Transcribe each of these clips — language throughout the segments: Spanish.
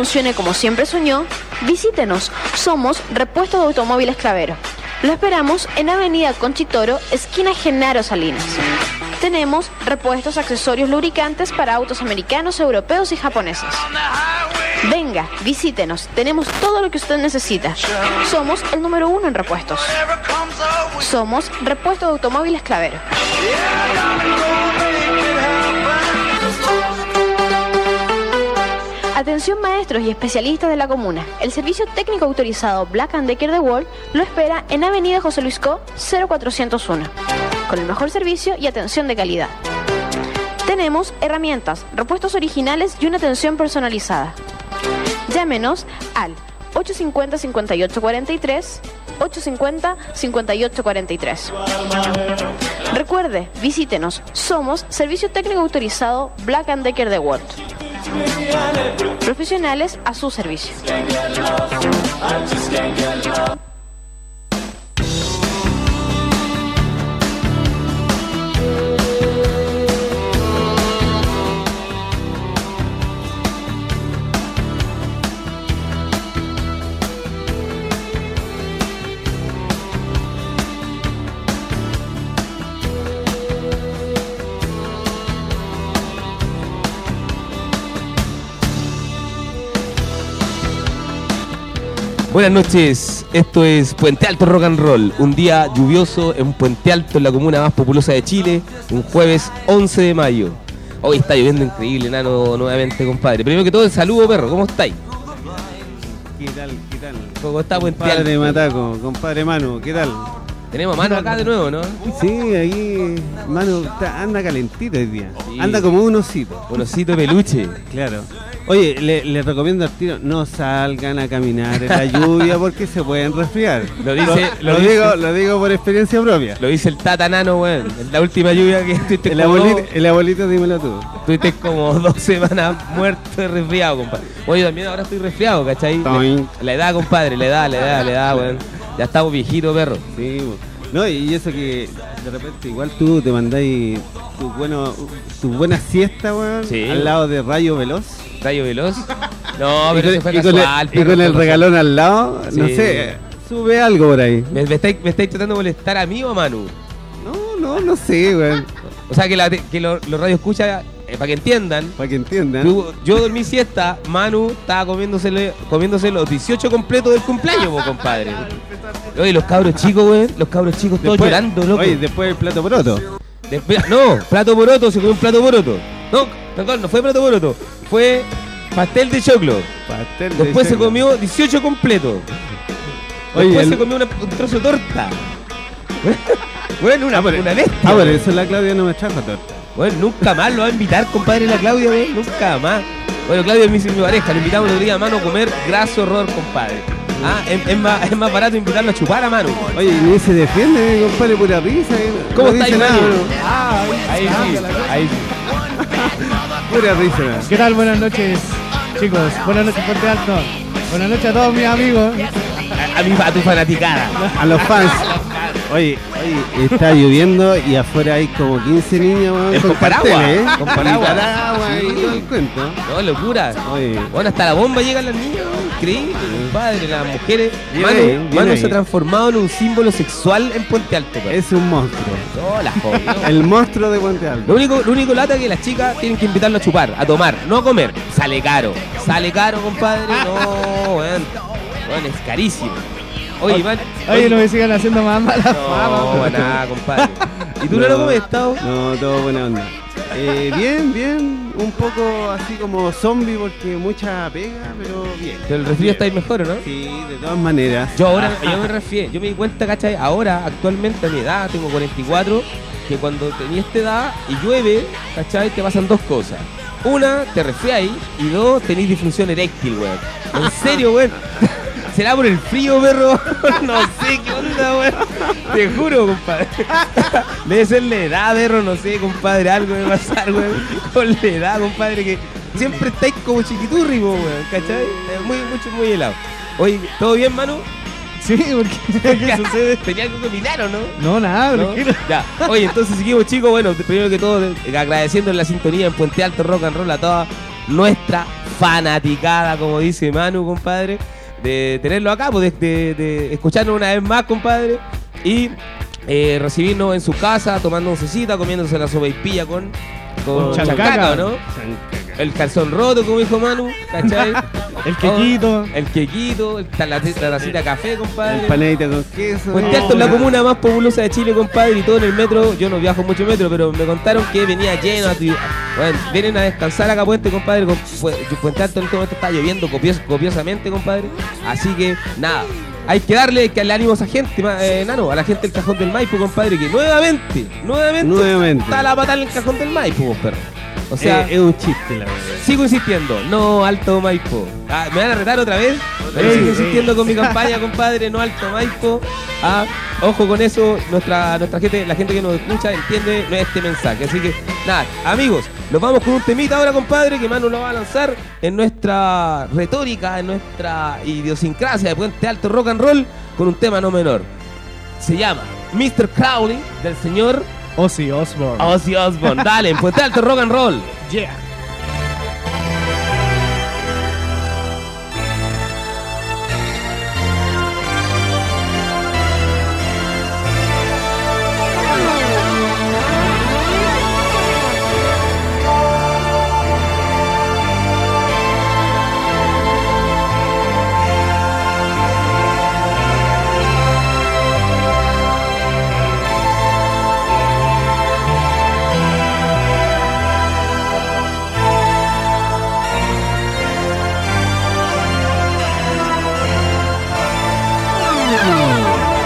funcione como siempre soñó, visítenos. Somos Repuestos de Automóviles Clavero. Lo esperamos en Avenida Conchitoro, esquina Genaro Salinas. Tenemos repuestos, accesorios, lubricantes para autos americanos, europeos y japoneses. Venga, visítenos. Tenemos todo lo que usted necesita. Somos el número uno en repuestos. Somos Repuestos de Automóviles Clavero. Atención maestros y especialistas de la comuna. El servicio técnico autorizado Black and Decker de World lo espera en Avenida José Luis Co. 0401, con el mejor servicio y atención de calidad. Tenemos herramientas, repuestos originales y una atención personalizada. Llámenos al 850-5843, 850-5843. Recuerde, visítenos. Somos Servicio Técnico Autorizado Black and Decker de World. Profesionales a su servicio. Buenas noches, esto es Puente Alto Rock and Roll, un día lluvioso en Puente Alto, en la comuna más populosa de Chile, un jueves 11 de mayo. Hoy está lloviendo increíble, nano, nuevamente, compadre. Primero que todo, el saludo, perro, ¿cómo estáis? ¿Qué tal? ¿Qué tal? ¿Cómo está Puente Compadre Alto? Mataco, compadre Manu, ¿qué tal? Tenemos a mano acá de nuevo, ¿no? Sí, ahí Manu está- anda calentito hoy día. Sí. Anda como un osito. Un osito de peluche. Claro. Oye, le, le recomiendo al tiro, no salgan a caminar en la lluvia porque se pueden resfriar. Lo dice- lo, lo dice- digo, lo digo por experiencia propia. Lo dice el tata nano, weón. En la última lluvia que estuviste El como, abuelito, el abuelito, dímelo tú. estuviste como dos semanas muerto de resfriado, compadre. Oye, también ahora estoy resfriado, ¿cachai? Toin. La edad, compadre, la edad, la edad, la edad, weón. Ya estamos viejitos, perro. Sí, bo. No, y eso que de repente igual tú te mandáis tu, bueno, tu buena siesta, weón, Sí. al lado de Rayo Veloz. Rayo veloz. No, y pero con, eso fue y con casual, el, y con el regalón al lado, no sé, sube algo por ahí. ¿Me, me estáis, ¿Me estáis tratando de molestar a mí o a Manu? No, no, no sé, weón. O sea, que, la, que lo- los radios escucha, eh, para que entiendan, Para que entiendan. yo, yo dormí siesta, Manu estaba comiéndose, comiéndose los 18 completos del cumpleaños, po, compadre. Oye, los cabros chicos, weón, los cabros chicos todos Después- llorando, loco. Oye, después el plato poroto. Después- no, plato poroto, se comió un plato poroto. No, perdón, no fue plato poroto, fue pastel de choclo. Pastel de Después se comió 18 completos. Oye, Después el- se comió una- un trozo de torta. bueno, una, una bestia. Ah, weón. eso la Claudia no me trajo torta. Bueno, nunca más lo va a invitar, compadre, la Claudia, weón. Nunca más. Bueno, Claudia es mi, mi pareja. Le invitamos el día a mano a comer graso horror, compadre. Ah, es, es más, es más barato invitarlo a chupar a mano. Oye, ni se defiende, mi compadre, pura risa. eh. ¿Cómo no está nada, bro. Ah, ahí sí, ahí sí. Pura risa. ¿Qué tal? Buenas noches, chicos. Buenas noches, Puente Alto. Buenas noches a todos mis amigos. A, a mi a tu fanaticada. A los fans. Oye, oye, está lloviendo y afuera hay como 15 niños weón, con carteles, ¿eh? con paraguas. Sí. y todo el cuento. No, locura. Oye, Bueno, hasta la bomba llegan las niñas, weón. increíble, compadre. Las mujeres. Manu, ahí, viene Manu ahí. se ha transformado en un símbolo sexual en Puente Alto, weón. es un monstruo. No, la jodió. El monstruo de Puente Lo Alto. único, lo único lata es que las chicas tienen que invitarlo a chupar, a tomar, no a comer. Sale caro. Sale caro, compadre. No, weón. Weón, es carísimo. Oye, Iván. Oye, no me sigan haciendo más mala No, fama. nada, compadre. ¿Y tú no, lo cómo has estado? No, todo buena onda. Eh, bien, bien. Un poco así como zombie porque mucha pega, pero bien. Pero el resfrío está ahí mejor, ¿o ¿no? Sí, de todas maneras. Yo ahora, yo me resfrié, yo me di cuenta, ¿cachai? Ahora, actualmente a mi edad, tengo 44, que cuando tenía esta edad y llueve, ¿cachai? Te pasan dos cosas. una, te resfriáis y dos, tenéis disfunción eréctil, weón. En serio, weón. ¿Será por el frío, perro? no sé qué onda, weón. Te juro, compadre. Debe ser la edad, perro, no sé, compadre. Algo debe pasar, weón. Con la edad, compadre, que siempre estáis como chiquiturri, po, weón. ¿Cachai? Muy, mucho, muy helado. Oye, ¿todo bien, Manu? Sí, porque ¿qué sucede? ¿Tenía algo que mirar o no? No, nada, ¿No? Ya. Oye, entonces seguimos chicos, bueno, primero que todo agradeciendo la sintonía en Puente Alto Rock and Roll a toda nuestra fanaticada, como dice Manu, compadre, de tenerlo acá, pues, de, de- de escucharnos una vez más, compadre, y eh, recibirnos en su casa, tomando oncecita, comiéndose la sopa y pilla con, con, Con chancaca, chancaca. ¿no? El calzón roto, como dijo Manu, ¿cachai? El quequito. El quequito, el- la, tacita de café, compadre. Empanadita con queso. Puente Alto es la comuna más populosa de Chile, compadre, y todo en el metro. Yo no viajo mucho en metro, pero me contaron que venía lleno. Bueno, vienen a descansar acá, Puente, compadre. con- Puente Alto en este momento está lloviendo copios- copiosamente, compadre. Así que, nada. Hay que darle que darle ánimo a esa gente, eh, nano, a la gente del cajón del Maipo, compadre, que nuevamente, nuevamente, Nuevamente. está la patada en el cajón del Maipo, perro. O sea, Eh, es un chiste, la verdad. Sigo insistiendo, no Alto Maipo. Ah, ¿Me van a retar otra vez? Pero Ey, sigo ey. insistiendo con mi campaña, compadre, no Alto Maipo. Ah, ojo con eso, nuestra, nuestra gente, la gente que nos escucha entiende este mensaje. Así que, nada, amigos, nos vamos con un temita ahora, compadre, que Manu lo va a lanzar en nuestra retórica, en nuestra idiosincrasia de Puente Alto Rock and Roll, con un tema no menor. Se llama Mr. Crowley, del señor Ozzy Osbourne. Ozzy Osbourne. Dale, Puente Alto Rock and Roll. Yeah. Mr.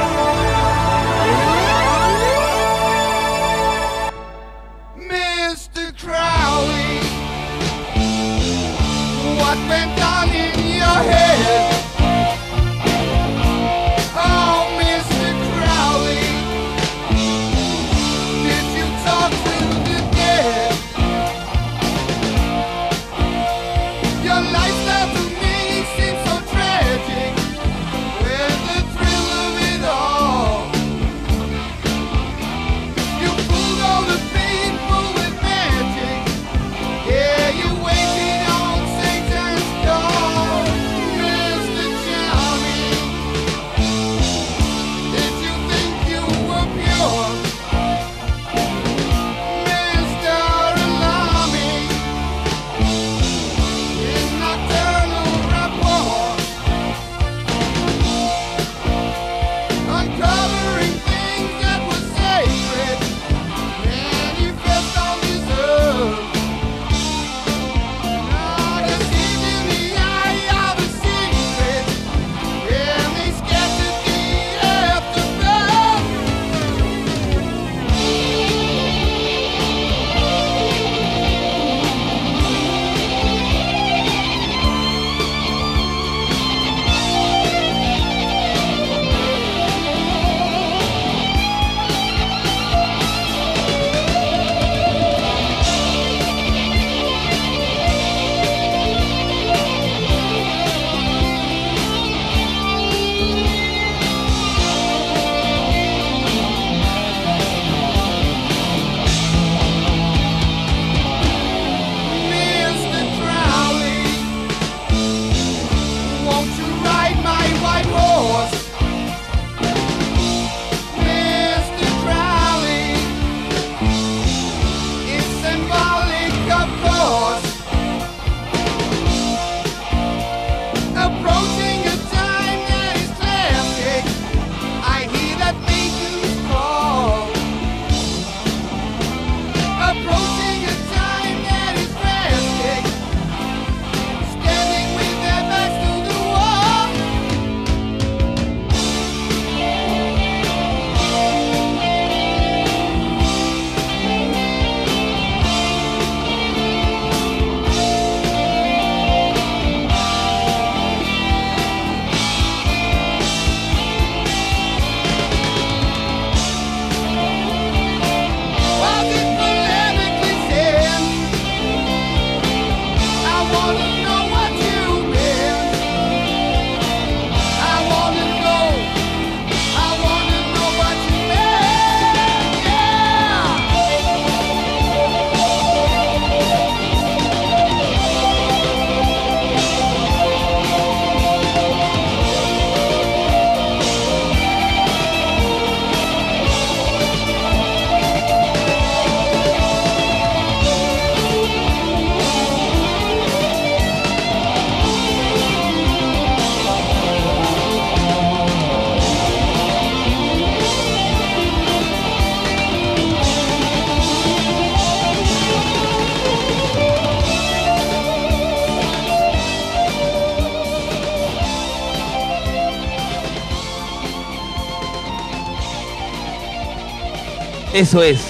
Eso es,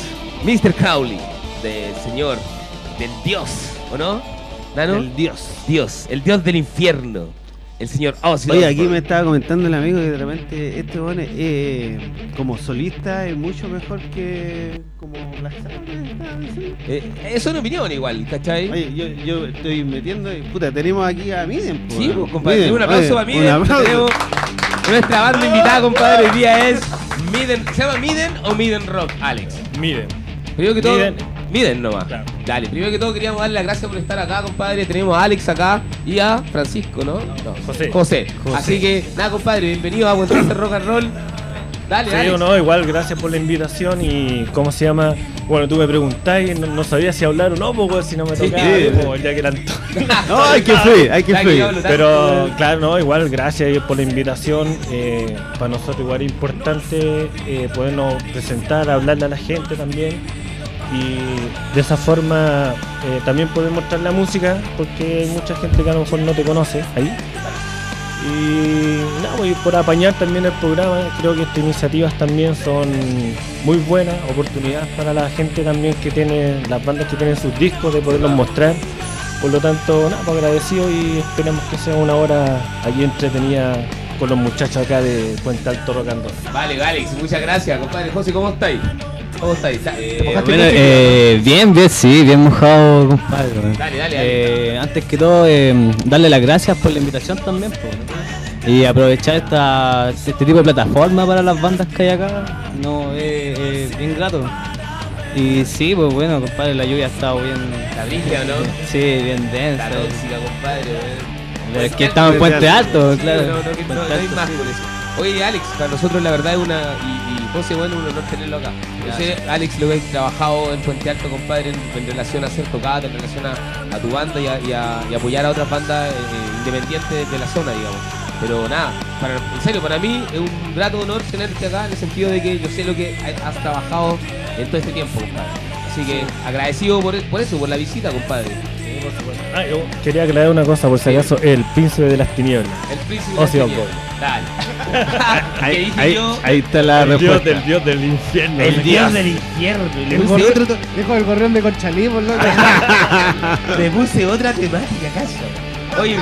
Mr. Crowley, del señor, del dios, ¿o no? ¿Nano? El dios. Dios, el dios del infierno. El señor Ozzy Oye, aquí me estaba comentando el amigo que de repente este es, eh, como solista es mucho mejor que como Black. Eh, es una opinión igual, ¿cachai? Oye, yo, yo estoy metiendo. Puta, tenemos aquí a Miden. sí, pues, compadre. Un aplauso oye, para Miden. Un aplauso. Nuestra banda invitada, compadre, hoy día es Miden. ¿Se llama Miden o Miden Rock, Alex? Miren, Primero que todo, Miden. Miden nomás. Claro. Dale, primero que todo queríamos darle las gracias por estar acá, compadre. Tenemos a Alex acá y a Francisco, ¿no? No, José. José. José. Así que, nada, compadre, bienvenido a Puente Rock and Roll. Dale, sí o no, igual gracias por la invitación y cómo se llama. Bueno, tú me preguntáis, no, no sabía si hablar o no, pues si no me Sí, tocaba, sí. ya que eran todos. No, hay que fluir, hay que fluir. Pero claro, no, igual gracias por la invitación. eh, para nosotros igual es importante eh, podernos presentar, hablarle a la gente también. Y de esa forma eh, también poder mostrar la música, porque hay mucha gente que a lo mejor no te conoce ahí. Y nada, pues, y por apañar también el programa, creo que estas iniciativas también son muy buenas oportunidades para la gente también que tiene, las bandas que tienen sus discos, de poderlos mostrar. Por lo tanto, nada, pues agradecido y esperamos que sea una hora allí entretenida con los muchachos acá de Puente Alto Rock and Roll. Vale, Alex, muchas gracias, compadre. José, ¿cómo estáis? ¿Cómo estáis? ¿Te Eh, bueno, eh, bien, bien, sí, bien mojado, compadre. Dale, dale, dale. Eh, antes que todo, eh, darle las gracias por la invitación también. po. Y aprovechar esta, este tipo de plataforma para las bandas que hay acá, no, es bien grato. Y sí, pues bueno, compadre, la lluvia ha estado bien. La brígida, ¿no? Sí, bien densa. La tóxica, compadre. Es que estamos en Puente Alto, claro. No, no, que no, Puente no hay más sí. por eso. Oye, Alex, para nosotros la verdad es una. Y, José, bueno, un honor tenerlo acá. Yo sé, Alex, lo que has trabajado en Puente Alto, compadre, en, en relación a hacer tocadas, en relación a, a tu banda y, a, y a- y apoyar a otras bandas eh, independientes de la zona, digamos. Pero nada, para, en serio, para mí es un grato honor tenerte acá en el sentido de que yo sé lo que ha- has trabajado en todo este tiempo, compadre. Así que agradecido por, por eso, por la visita, compadre. Ah, yo quería aclarar una cosa, por si Sí. acaso, el príncipe de las tinieblas. El príncipe de Osbourne. Dale. ¿Qué Ahí, dije ahí- yo? ahí está la el dios respuesta. del dios del infierno. El dios del infierno. Le Puse otro-. Dejo el gorrión de Conchalí, por loco. Le puse otra temática, acaso. Oye,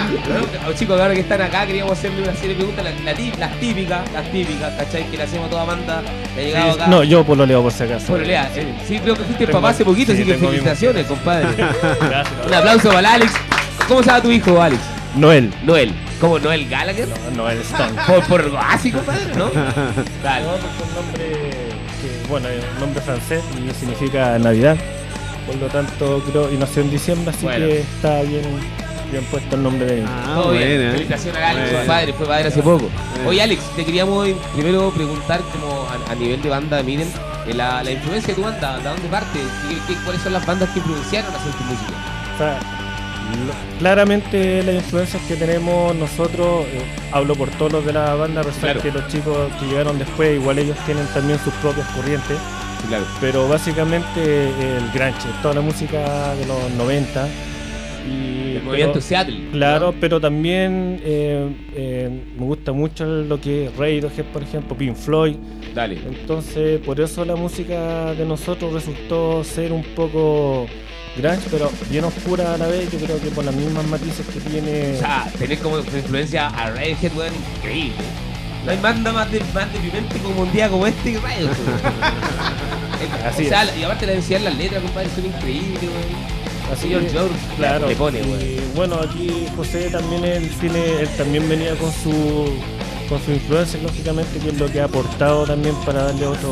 los chicos, ahora que están acá, queríamos hacerle una serie de preguntas, la- la tí- las típicas, las típicas, ¿cachai? Que le hacemos a toda banda que ha llegado acá. No, yo por lo leo por si acaso. Bueno, Lea, eh, sí, creo que fuiste Tengo- papá hace poquito, sí, así que felicitaciones, compadre. Gracias. Un aplauso para Alex. ¿Cómo se llama tu hijo, Alex? Noel. Noel. ¿Cómo Noel Gallagher? Noel Stone. Por, por así, compadre, ¿no? Dale. No, porque un nombre que, bueno, es un nombre francés y significa Navidad. Por lo tanto, creo, y nació en diciembre, así Bueno. que está bien, bien puesto el nombre de hijo. Ah, Todo bien. buena, ¿eh? Felicitaciones a Alex, Buena. compadre, fue padre hace poco. Oye, Alex, te queríamos hoy primero preguntar como a, a nivel de banda, miren, eh, la, la influencia de tu banda, ¿de dónde parte? ¿Qué- qué- cuáles son las bandas que influenciaron a hacer tu música? O sea, lo- claramente las influencias que tenemos nosotros, eh, hablo por todos los de la banda, a pesar Claro. que los chicos que llegaron después, igual ellos tienen también sus propias corrientes, claro. pero básicamente el grunge, toda la música de los 90. Y, El movimiento pero- Seattle. Claro, pero también eh, eh, me gusta mucho lo que es Radiohead, por ejemplo, Pink Floyd. Dale. Entonces, por eso la música de nosotros resultó ser un poco grunge, pero bien oscura a la vez. Yo creo que por las mismas matices que tiene. O sea, tener como influencia a Radiohead, weón, increíble. No hay banda más, de, más deprimente como un día como este que Radiohead. Así o sea, es. y aparte la densidad de las letras, compadre, son increíbles, weón. Así George, claro. le pone, y weón. bueno, aquí José también él tiene, él también venía con su con su influencia, lógicamente, que es lo que ha aportado también para darle otro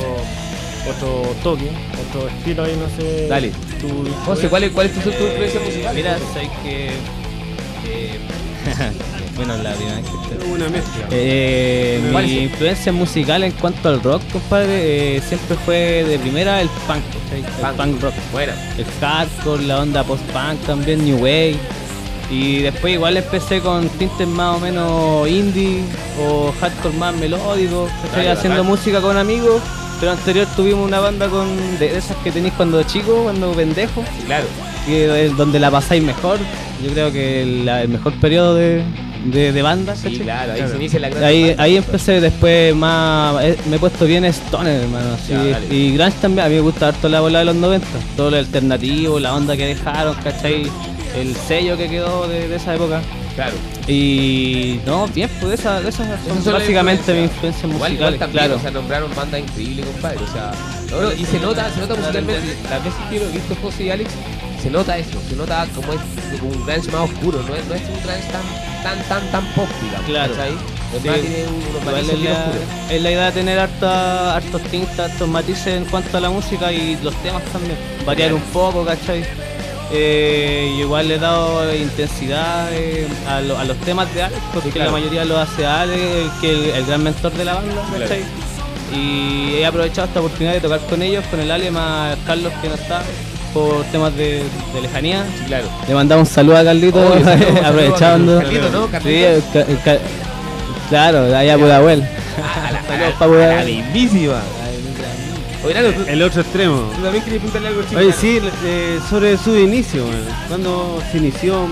otro toque, otro estilo ahí, no sé. Dale. tu José, ¿cuál es, cuál es tu, tu influencia musical? Mira, sé que. eh, bueno, la primera vez que estoy- Una mezcla. Eh, ¿Cuál mi influencia musical en cuanto al rock, compadre, eh, siempre fue de primera el punk, el Punk. punk rock. Buena. El hardcore, la onda post-punk también, New Wave. Y después igual empecé con tintes más o menos indie o hardcore más melódico. Dale, haciendo música con amigos. Pero anterior tuvimos una banda con de esas que tenéis cuando chico, cuando pendejo, claro. que es donde la pasáis mejor. Yo creo que la- el mejor periodo de, de, de banda, Sí, ¿cachai? claro, ahí se inicia la gran Ahí, banda. ahí empecé después más. eh, Me he puesto bien stoner, hermano. sí. Ya, dale. y Grunge también, a mí me gusta harto la bola de los 90. Todo lo alternativo, la onda que dejaron, ¿cachai? El sello que quedó de, de esa época. Claro. Y. No, bien, pues esas esas son Esas son las básicamente mis influencias. influencias Igual, musicales, igual también, claro. o sea, nombraron bandas increíbles, compadre. O sea, no, no, y se nota, se nota musicalmente. Las veces que lo he visto José y Alex, se nota eso, se nota como es como un grunge más oscuro, no es, no es un grunge tan, tan, tan, tan pop, digamos. Claro. Sí. unos es la, oscuros. es la idea de tener harta, hartos tintas, hartos matices en cuanto a la música y los temas también. Variar un poco, ¿cachai? Eh, y igual le he dado intensidad eh, a, lo- a los temas de Alex, porque claro. la mayoría lo hace Alex, que el, el gran mentor de la banda, ¿cachai? Y he aprovechado esta oportunidad de tocar con ellos, con el Ale más Carlos que no está, por temas de, de lejanía. Sí, claro. Le mandamos un saludo a Carlito, Obvio, saludo, aprovechando. Carlito, ¿no? Sí, Carlito. ca- ca- claro, allá Pudahuel. A la, Saludos a pa' la, mismísima. Oye, Nano, ¿tú, El otro extremo. tú también querías preguntarle algo chico. Oye, sí, eh, sobre su inicio. ¿Cuándo se inició,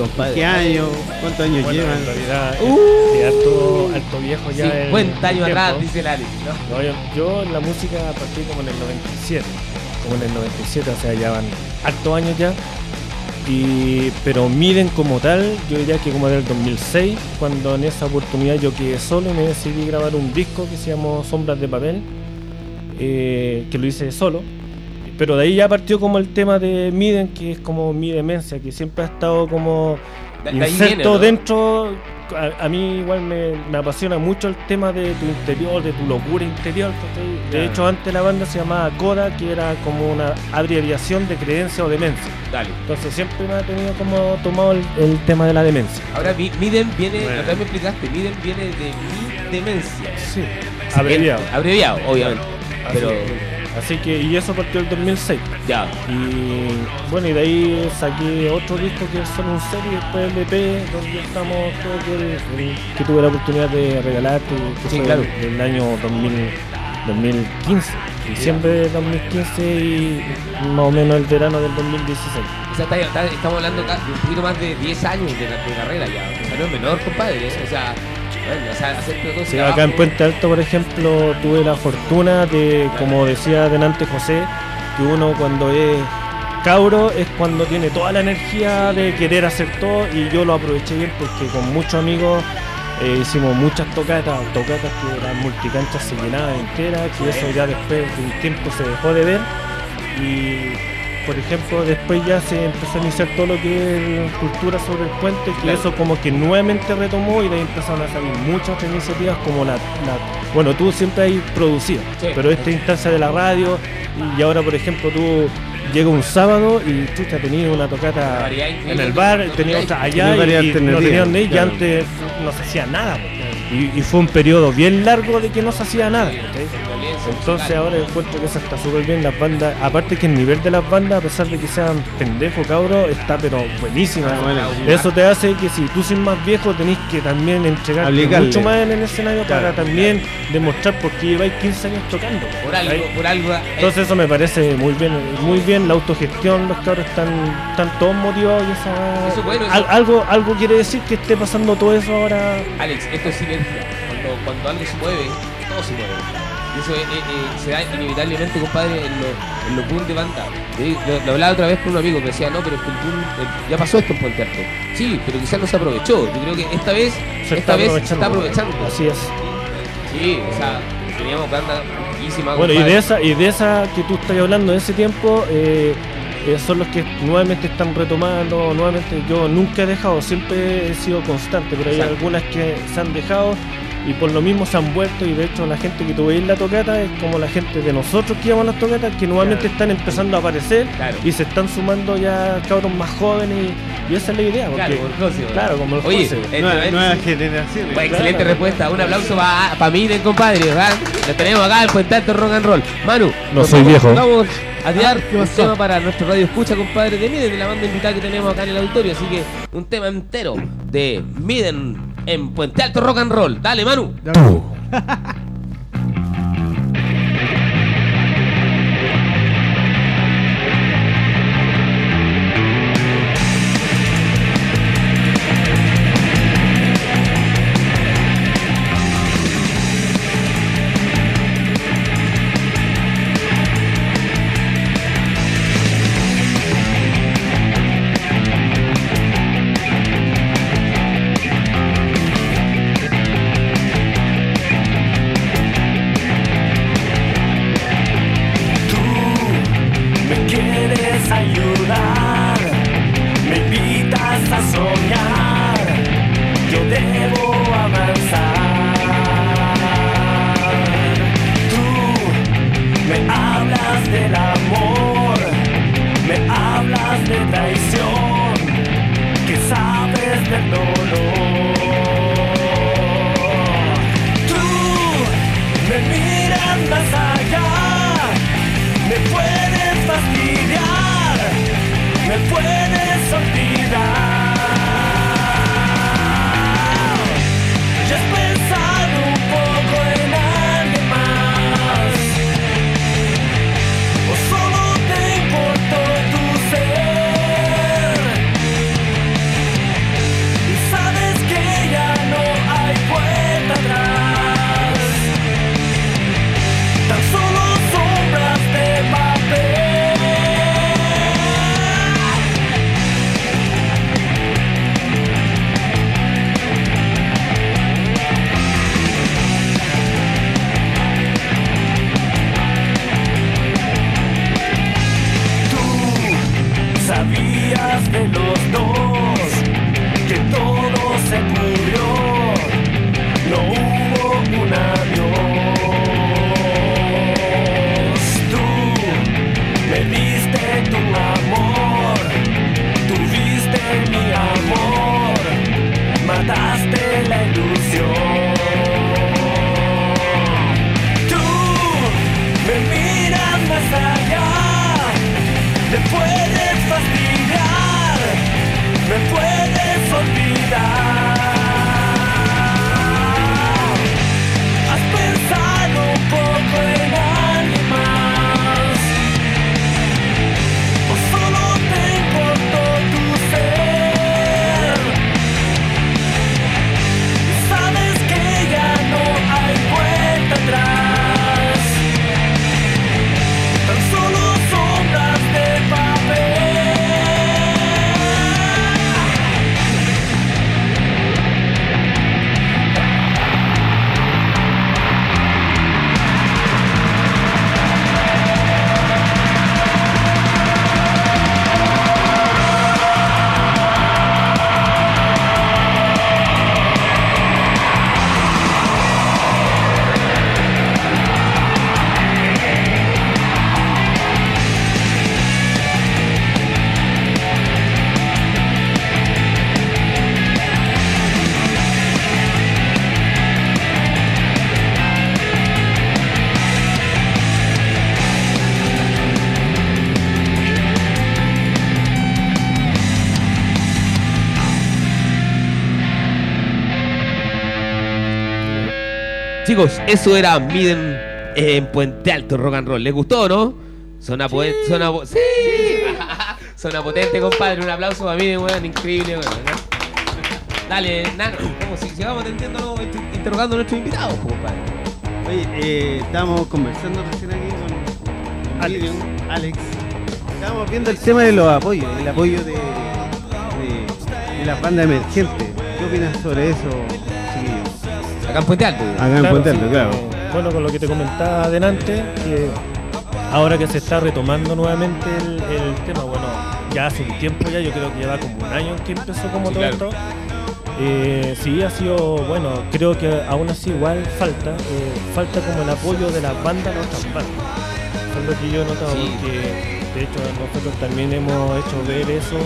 compadre. ¿Qué año? ¿Cuántos años Bueno, llevan? en realidad, Uh. es harto, harto viejo ya. el- 50 años atrás, dice el Alex, ¿no? No, yo, yo en la música partí como en el 97, como en el 97, o sea, ya van hartos años ya. Y, pero miden como tal, yo diría que como del 2006, cuando en esa oportunidad yo quedé solo y me decidí grabar un disco que se llamó Sombras de Papel, eh, que lo hice solo. Pero de ahí ya partió como el tema de Miden, que es como mi demencia, que siempre ha estado como De- de inserto viene, ¿no? dentro. A, a mí igual me, me apasiona mucho el tema de tu interior, de tu locura interior. De hecho, antes la banda se llamaba Coda, que era como una abreviación de creencia o demencia. Dale. Entonces siempre me ha tenido como tomado el, el tema de la demencia. Ahora, mi- Miden viene, Bueno. vez me explicaste, Miden viene de mi demencia. Sí. Abreviado. Abreviado, obviamente. Así, Pero, así que, y eso partió el 2006. ya. Y bueno, y de ahí saqué otro disco que es solo un serie, después el EP, donde estamos, creo que, que tuve la oportunidad de regalar, que, Sí, fue claro. el- del año 2000, 2015, diciembre de 2015 y más o menos el verano del 2016. O sea, está- está- estamos hablando de un poquito más de 10 años de, de carrera ya. O sea, no es menor, compadre. O sea, bueno, o sea, hacer todo ese Sí, acá en Puente Alto, por ejemplo, tuve la fortuna de, como decía delante José, que uno cuando es cabro es cuando tiene toda la energía de querer hacer todo y yo lo aproveché bien porque con muchos amigos eh, hicimos muchas tocatas, tocatas que eran multicanchas se llenaban enteras, que eso ya después de un tiempo se dejó de ver y por ejemplo después ya se empezó a iniciar todo lo que es cultura sobre el puente, que Claro. eso como que nuevamente retomó y de ahí empezaron a salir muchas otras iniciativas como la, la- bueno tú siempre hay producido, Sí. pero esta instancia de la radio y ahora por ejemplo tú llega un sábado y tú ya tenías una tocata en el bar, hay. otra allá y, y no donde ir, y antes no se hacía nada. Y, y fue un periodo bien largo de que no se hacía nada. Entonces ahora encuentro que eso está súper bien las bandas, aparte que el nivel de las bandas, a pesar de que sean pendejos cabros, está pero buenísima. Ah, bueno. Eso te hace que si tú sin más viejo tenés que también Aplicarle. mucho más en el escenario Claro, para también demostrar por qué lleváis 15 años tocando. Por algo, por algo. eh, Entonces eso me parece muy bien, muy bien la autogestión, los cabros están, están todos motivados y esa Eso es bueno, eso- al- algo, algo quiere decir que esté pasando todo eso ahora. Alex, esto es sinergia. Cuando, cuando algo se mueve, todo se mueve. Eso eh, eh, se da inevitablemente, compadre, en los en los boom de banda. Eh, Lo, lo hablaba otra vez con un amigo, me decía, no, pero es que el boom, eh, ya pasó esto en Puente Alto. Sí, pero quizás no se aprovechó. Yo creo que esta vez, Se esta vez se está aprovechando. Así es. Sí, o sea, teníamos bandas riquísimas. Bueno, y de esa, y de esa que tú estás hablando de ese tiempo, eh, eh, son los que nuevamente están retomando, nuevamente yo nunca he dejado, siempre he sido constante, pero hay Exacto. algunas que se han dejado y por lo mismo se han vuelto y de hecho la gente que veis en la tocata es como la gente de nosotros que íbamos a las tocatas que nuevamente Claro. están empezando a aparecer Claro. y se están sumando ya cabros más jóvenes y, y esa es la idea. Porque, Claro, José, claro, como el Oye, José. Nueva- generaciones. Bueno, excelente Claro. respuesta. Un aplauso para mí, de compadre. ¿verdad? Lo tenemos acá en Puente Alto Rock and Roll. Manu, No soy vamos- viejo. Vamos a tirar ¿qué un tema para nuestro radio escucha, compadre, de Miden, de la banda invitada que tenemos acá en el auditorio. Así que un tema entero de Miden en Puente Alto Rock and Roll. Dale, Manu. eso era Miden en Puente Alto Rock and Roll. ¿Les gustó o no? Suena potente. Suena po- ¡Sí! Suena potente, compadre. Un aplauso para Miden, weón. Increíble, weón. ¿no? Dale, Nano. Como si sigamos atendiendo, interrogando a nuestros invitados, compadre. Oye, eh, estábamos conversando recién aquí con Alex. Medium, Alex. Estábamos viendo el tema de los apoyos, el apoyo de, de, de las bandas emergentes. ¿Qué opinas sobre eso? Acá en Puente Alto. weón. Acá en Claro, Puente sí, Alto, claro. eh, Bueno, con lo que te comentaba adelante, que ahora que se está retomando nuevamente el, el tema, bueno, ya hace un tiempo ya, yo creo que lleva como un año que empezó como Sí, todo claro. esto. Eh, sí, ha sido, bueno, creo que aún así igual falta, eh, falta como el apoyo de las bandas a otras bandas. Es lo que yo he notado, Sí. porque de hecho nosotros también hemos hecho ver eso,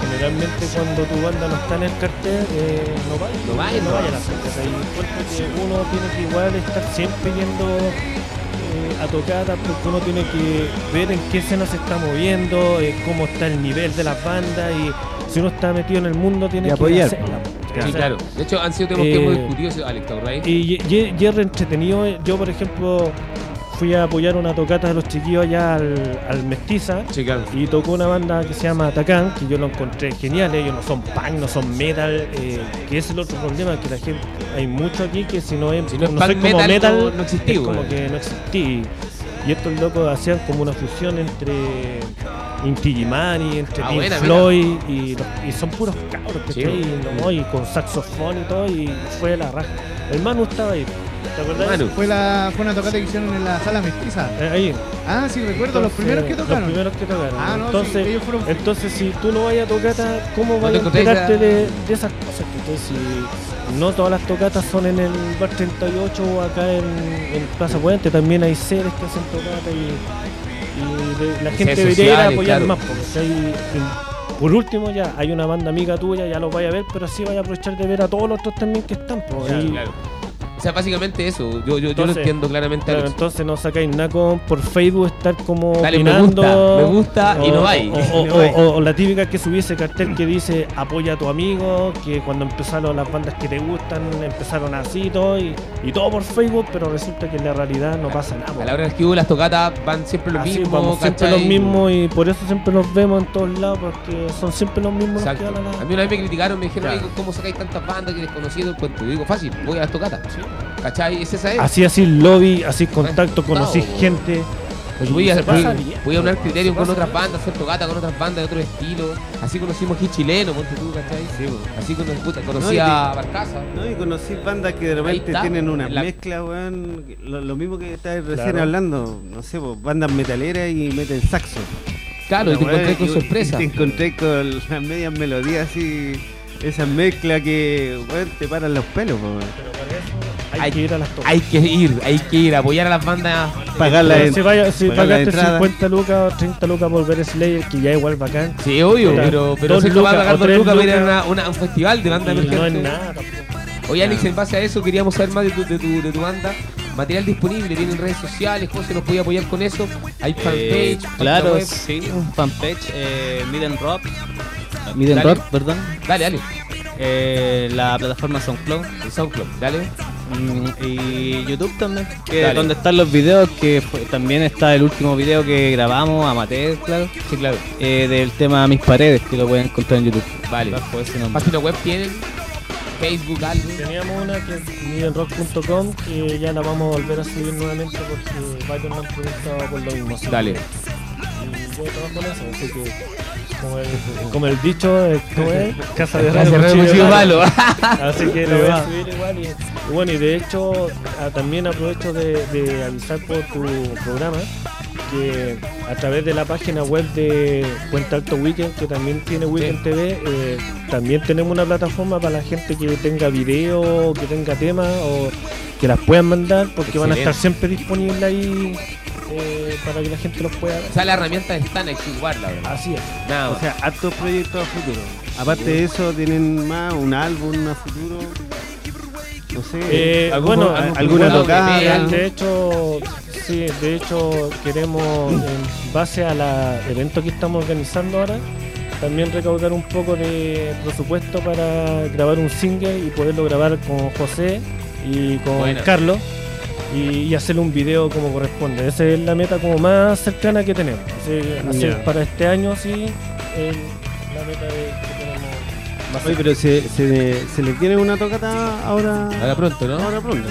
generalmente cuando tu banda no está en el cartel, eh, no vaya, No vaya, no no vaya vaya. la gente. O sea, y encuentro que uno tiene que igual estar siempre yendo eh, a tocadas porque uno tiene que ver en qué escena se está moviendo, eh, cómo está el nivel de las bandas y si uno está metido en el mundo tiene Y que apoyar. Sí, O sea, claro. De hecho, han sido temas que eh, hemos discutido, sí, Alex, ¿te acordáis? Y, y- y es re entretenido. Yo, por ejemplo, fui a apoyar una tocata de los chiquillos allá al, al Mestiza. Sí. Y tocó una banda que se llama Atacán, que yo lo encontré genial. Ellos no son punk, no son metal, eh, que es el otro problema, que la gente, hay mucho aquí que si no es, Si no es soy punk como metal, metal, no- no existí, es como que no existí. Y estos locos hacían como una fusión entre Inti Illimani, entre Ah, Pink buena, Floyd, y, los- y son puros cabros, Sí, ¿cachai? weón. ¿no? Y con saxofón y todo, y fue la raja. El Manu estaba ahí, ¿te acordás? Manu. Fue, la, fue una tocata que hicieron en la sala mestiza. Eh, ahí. Ah, sí, recuerdo, los Entonces, primeros que tocaron. Los primeros que tocaron. Ah, no, entonces, sí, ellos fueron- entonces, si tú no vayas a tocata, ¿cómo vas a enterarte de, de esas cosas? Entonces, si no todas las tocatas son en el bar 38 o acá en, en Plaza Puente, también hay sedes que hacen tocata y, Y de- la gente debería ir a apoyar claro. más. Porque hay- por último, ya hay una banda amiga tuya, ya lo vaya a ver, pero así vaya a aprovechar de ver a todos los otros también que están. pues, Claro, y- claro. O sea, básicamente eso. Yo, yo, yo lo entiendo claramente. Claro, entonces no sacáis nada con por Facebook estar como Dale, me opinando, gusta, me gusta y no vais. O, la típica que subiese cartel que dice apoya a tu amigo, que cuando empezaron las bandas que te gustan empezaron así todo, y, y todo por Facebook, pero resulta que en la realidad no pasa nada. A la hora que hubo las tocatas van siempre los Así, mismos. vamos siempre los mismos y por eso siempre los vemos en todos lados, porque son siempre los mismos Exacto. los que hablan. A mí una vez me criticaron, me dijeron, Claro. "Oye, ¿cómo sacáis tantas bandas que desconocido el cuento? Y digo, fácil, voy a las tocatas. ¿Cachai? Es esa es. Así, así lobby, así contacto, conocí gente. Pues voy, a, voy, voy a unar criterios con otras bandas, hacer tocata con otras bandas de otro estilo. Así conocimos hit chileno, ponte tú, ¿cachai? Así cono- puta, conocí No, y a te- Barcaza. No, y conocí bandas que de repente está, tienen una la- mezcla, weón. Lo, lo mismo que estabas recién Claro. hablando, no sé, pues, bandas metaleras y meten saxo. Claro, y te Weón, encontré con y- sorpresa. y Te encontré con las medias melodías así, esa mezcla que, weón, te paran los pelos, po, weón. Pero hay, Hay- que ir a las tocatas. Hay que ir, hay que ir, apoyar a las bandas. Pagar la en- si, vaya, si pagar la pagaste entrada. 50 lucas o 30 lucas por ver Slayer, que ya igual bacán, Sí, obvio, pero, pero que va a lucas pagar o dos tres lucas para ir a lucas. una- una- un festival de banda y no es emergente. nada tampoco. Oye, Alex, en base a eso queríamos saber más de tu, de tu, de tu banda. Material disponible, tienen redes sociales, José nos podía apoyar con eso. Hay Eh, fanpage, página claro, web. sí, fanpage, eh, Miden Rock, Miden. Rock, perdón. Dale, dale. Eh, la plataforma SoundCloud SoundCloud, dale. Mm, y YouTube también, que Dale. es donde están los videos, que fue- también está el último video que grabamos, amateur, claro, Sí, claro. eh, del tema Mis Paredes, que lo pueden encontrar en YouTube. Vale. Bajo ese nombre. Página web tienen, Facebook, algo. Teníamos una que es midenrock.com que ya la vamos a volver a subir nuevamente porque varios nos han preguntado por lo mismo. así Dale. que- yo trabajo en eso, así que como el, como el dicho, ¿cómo es? Casa de Gracias, Cuchillo Cuchillo de Malo. Así que lo voy a subir igual. Y, y bueno, y de hecho, ah, también aprovecho de, de avisar por tu programa que a través de la página web de Puente Alto Weekend, que también tiene Weekend TV, eh, también tenemos una plataforma para la gente que tenga video, que tenga temas o que las puedan mandar, porque van a estar siempre disponibles ahí eh, para que la gente los pueda ver. O sea, la herramienta están, hay que jugarla, ¿verdad? Así es. Nada O sea, hartos proyectos a futuro. Aparte de eso, tienen más un álbum a futuro. No sé, Eh, algún- bueno, al- algún alguna tocada. De hecho, sí, de hecho queremos, en base al evento que estamos organizando ahora, también recaudar un poco de presupuesto para grabar un single y poderlo grabar con José y con. Carlos y, y hacerle un video como corresponde. Esa es la meta como más cercana que tenemos. Así- hacer para este año sí, el- la meta de, que tenemos más Oye, pero se, se, se le tiene una tocata ahora. Ahora pronto, ¿no? Ahora pronto.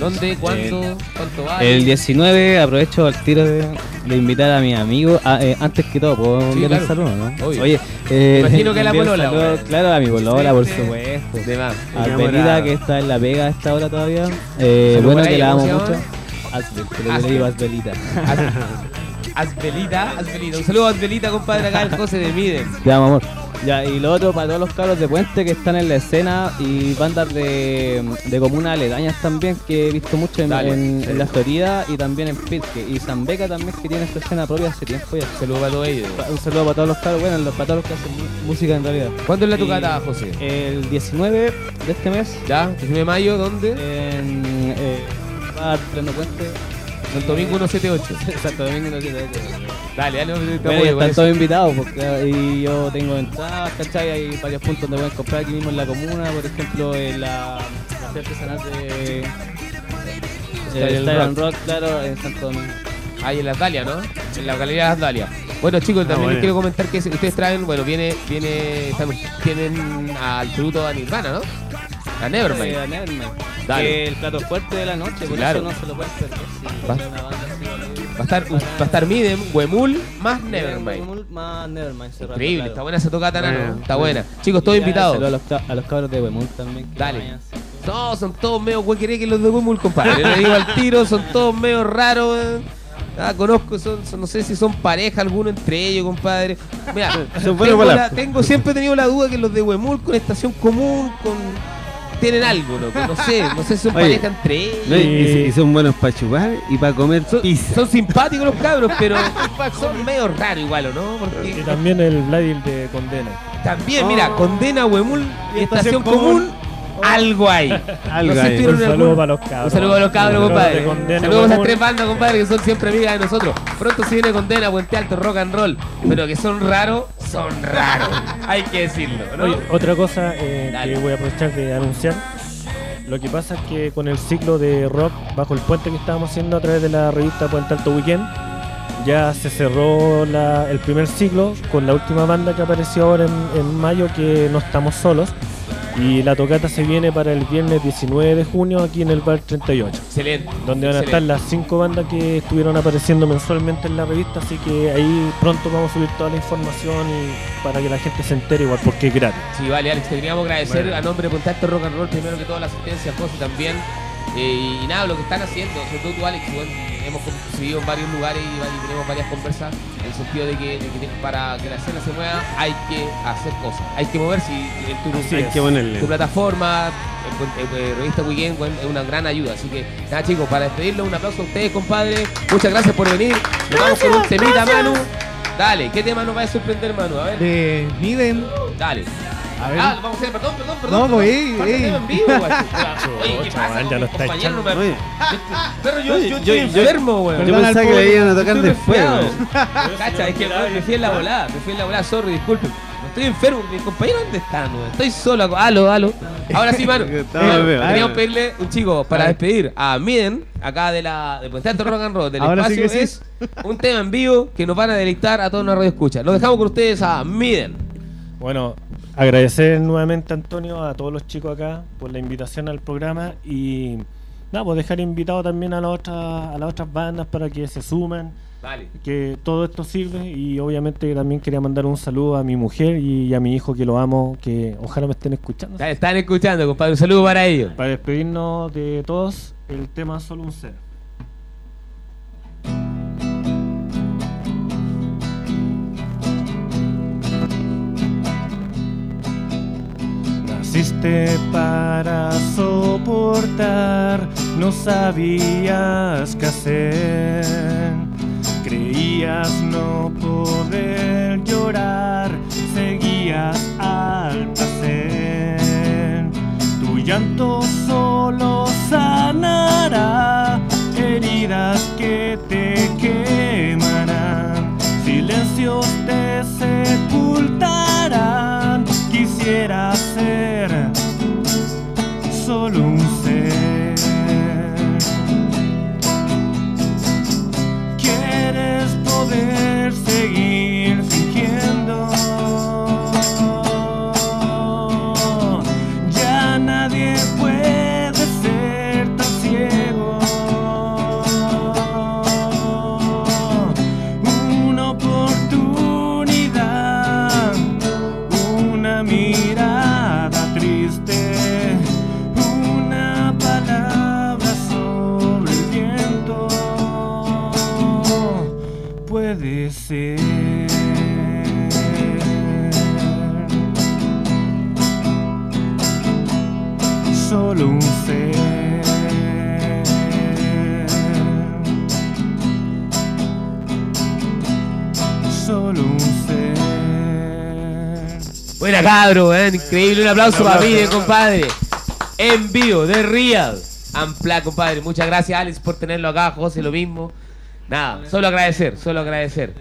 ¿Dónde? ¿Cuándo? ¿Cuánto vale? El 19 aprovecho al tiro de, de invitar a mis amigos. Ah, eh, antes que todo, ¿puedo enviar claro. un saludo, no? Obvio. Oye, eh, Imagino que a la polola, saludo. Claro, a mi polola, por Sí. supuesto. De más. A que está en la pega a esta hora todavía. Eh, bueno, que la amo ¿cómo se mucho. Asbel, que le digo Asbelita. Asbelita, Asbelita. Un saludo a Asbelita, compadre, acá el José de Miden. Te amo, amor. Ya, y lo otro para todos los cabros de Puente que están en la escena y bandas de, de comunas aledañas también que he visto mucho en, Dale, en- la Florida y también en Pitque. Y Zambeca también que tiene esta escena propia hace tiempo ya. Saludos para todos ellos. Un saludo para todos los cabros, bueno, los- para todos los que hacen música en realidad. ¿Cuándo es la tocata, José? El 19 de este mes ¿Ya? 19 de mayo, ¿dónde? en eh, Bar Puente. Santo Domingo 178. Santo Domingo no sé, Dale, dale, te Bueno, apoyo están todos invitados porque y yo tengo entradas, ¿cachai? Hay varios puntos donde pueden comprar aquí mismo en la comuna, por ejemplo, en la, la artesanal de and Rock. Rock, claro, en Santo Domingo. Ahí en las Dalias, ¿no? En la galería de las Dalias. Bueno, chicos, también bueno. les quiero comentar que ustedes traen, bueno, viene, viene, tienen al tributo a Nirvana, ¿no? A Nevermind. Eh, a Nevermind. Dale. Que el plato fuerte de la noche, por claro. eso no se lo pueden perder. Va- es una banda así, vale. Va a estar, va a estar Midem, Huemul, más Nevermind. Huemul Más Nevermind. cerrado, Increíble, claro. está buena esa tocata, Nano. Bueno, está bueno. buena. Chicos, todos invitados. A los, a los cabros de Huemul también. que Dale. vayan. No, son todos medio que los de Huemul, compadre. Le digo al tiro, son todos medio raros. Ah, conozco, son, son- no sé si son pareja alguno entre ellos, compadre. Mira, Son tengo, la- la- tengo siempre tenido la duda que los de Huemul con estación común, con tienen algo, loco. No sé, no sé si son Oye, pareja entre ellos. No, y, y- y son buenos para chupar y para comer Son, pizza. son simpáticos los cabros, pero son medio raros igual, ¿o no? Y Porque también el Vladimir de Condena. también, mira, condena Huemul y estación Estación común, Común. Algo hay. Algo No sé hay. Un saludo para los cabros. Un saludo a los cabros, compadre. Saludos a esas tres bandas, compadre, que son siempre amigas de nosotros. Pronto se viene Condena, Puente Alto, Rock and Roll. Pero que son raros, son raros. Hay que decirlo, ¿no? Oye, otra cosa eh, que voy a aprovechar de anunciar. Lo que pasa es que con el ciclo de rock bajo el puente que estábamos haciendo a través de la revista Puente Alto Weekend, ya se cerró la- el primer ciclo con la última banda que apareció ahora en, en mayo, que no estamos solos. Y la tocata se viene para el viernes 19 de junio aquí en el bar 38. Excelente. donde van a estar las cinco bandas que estuvieron apareciendo mensualmente en la revista, así que ahí pronto vamos a subir toda la información y para que la gente se entere igual, porque es gratis. Sí, vale, Alex, te queríamos agradecer Bueno. a nombre de Puente Alto Rock and Roll, primero que todo la asistencia, José también. Eh, y nada, lo que están haciendo, sobre todo tú, Alex, bueno, hemos coincidido en varios lugares y, tenemos varias conversas en el sentido de que, de que para que la escena se mueva hay que hacer cosas, hay que moverse y en tu, Así es. tu plataforma, revista Weekend, bueno, es una gran ayuda. Así que nada, chicos, para despedirlo, un aplauso a ustedes, compadre. Muchas gracias por venir. Nos vamos con un temita, Manu. Dale, ¿qué tema nos va a sorprender, Manu? A ver, De Miden. dale. A ver. Ah, vamos a hacer, perdón, perdón, perdón. No, perdón. pues, ey, ey. tema en vivo, guacho. Oye, ¿qué pasa? ya lo está compañeros? No me- Oye, Pero yo, Oye, yo, yo- enfermo, weón. yo pensaba que le iban a tocar después. Cacha, es que me fui en la volada, me fui en la volada, sorry, disculpen. No estoy enfermo, mis compañeros dónde están, weón. Estoy solo, acá. aló, aló. Ahora sí, mano. Queríamos pedirle un chico para despedir a Miden, acá de la de Puente Alto Rock and Roll, del Ahora sí espacio, que sí. es un tema en vivo que nos van a deleitar a todos los radio escucha. Los dejamos con ustedes a Miden. Bueno, agradecer nuevamente Antonio, a todos los chicos acá por la invitación al programa y nada, pues dejar invitado también a las otras, a las otras bandas para que se sumen, Vale. que todo esto sirve y obviamente también quería mandar un saludo a mi mujer y a mi hijo que lo amo, que ojalá me estén escuchando. Están escuchando, compadre. Un saludo para ellos. Para despedirnos de todos, el tema Solo un Ser. Naciste para soportar, no sabías qué hacer. Creías no poder llorar, seguías al placer. Tu llanto solo sanará heridas que te quemarán, silencios te sepultarán. Quisiera solo un ser. Quieres poder seguir Buena cabro, weón. Increíble. Un aplauso para mí, compadre. En vivo, de Real. Ampla, compadre. Muchas gracias, Alex, por tenerlo acá. José, lo mismo. Nada, solo agradecer, solo agradecer.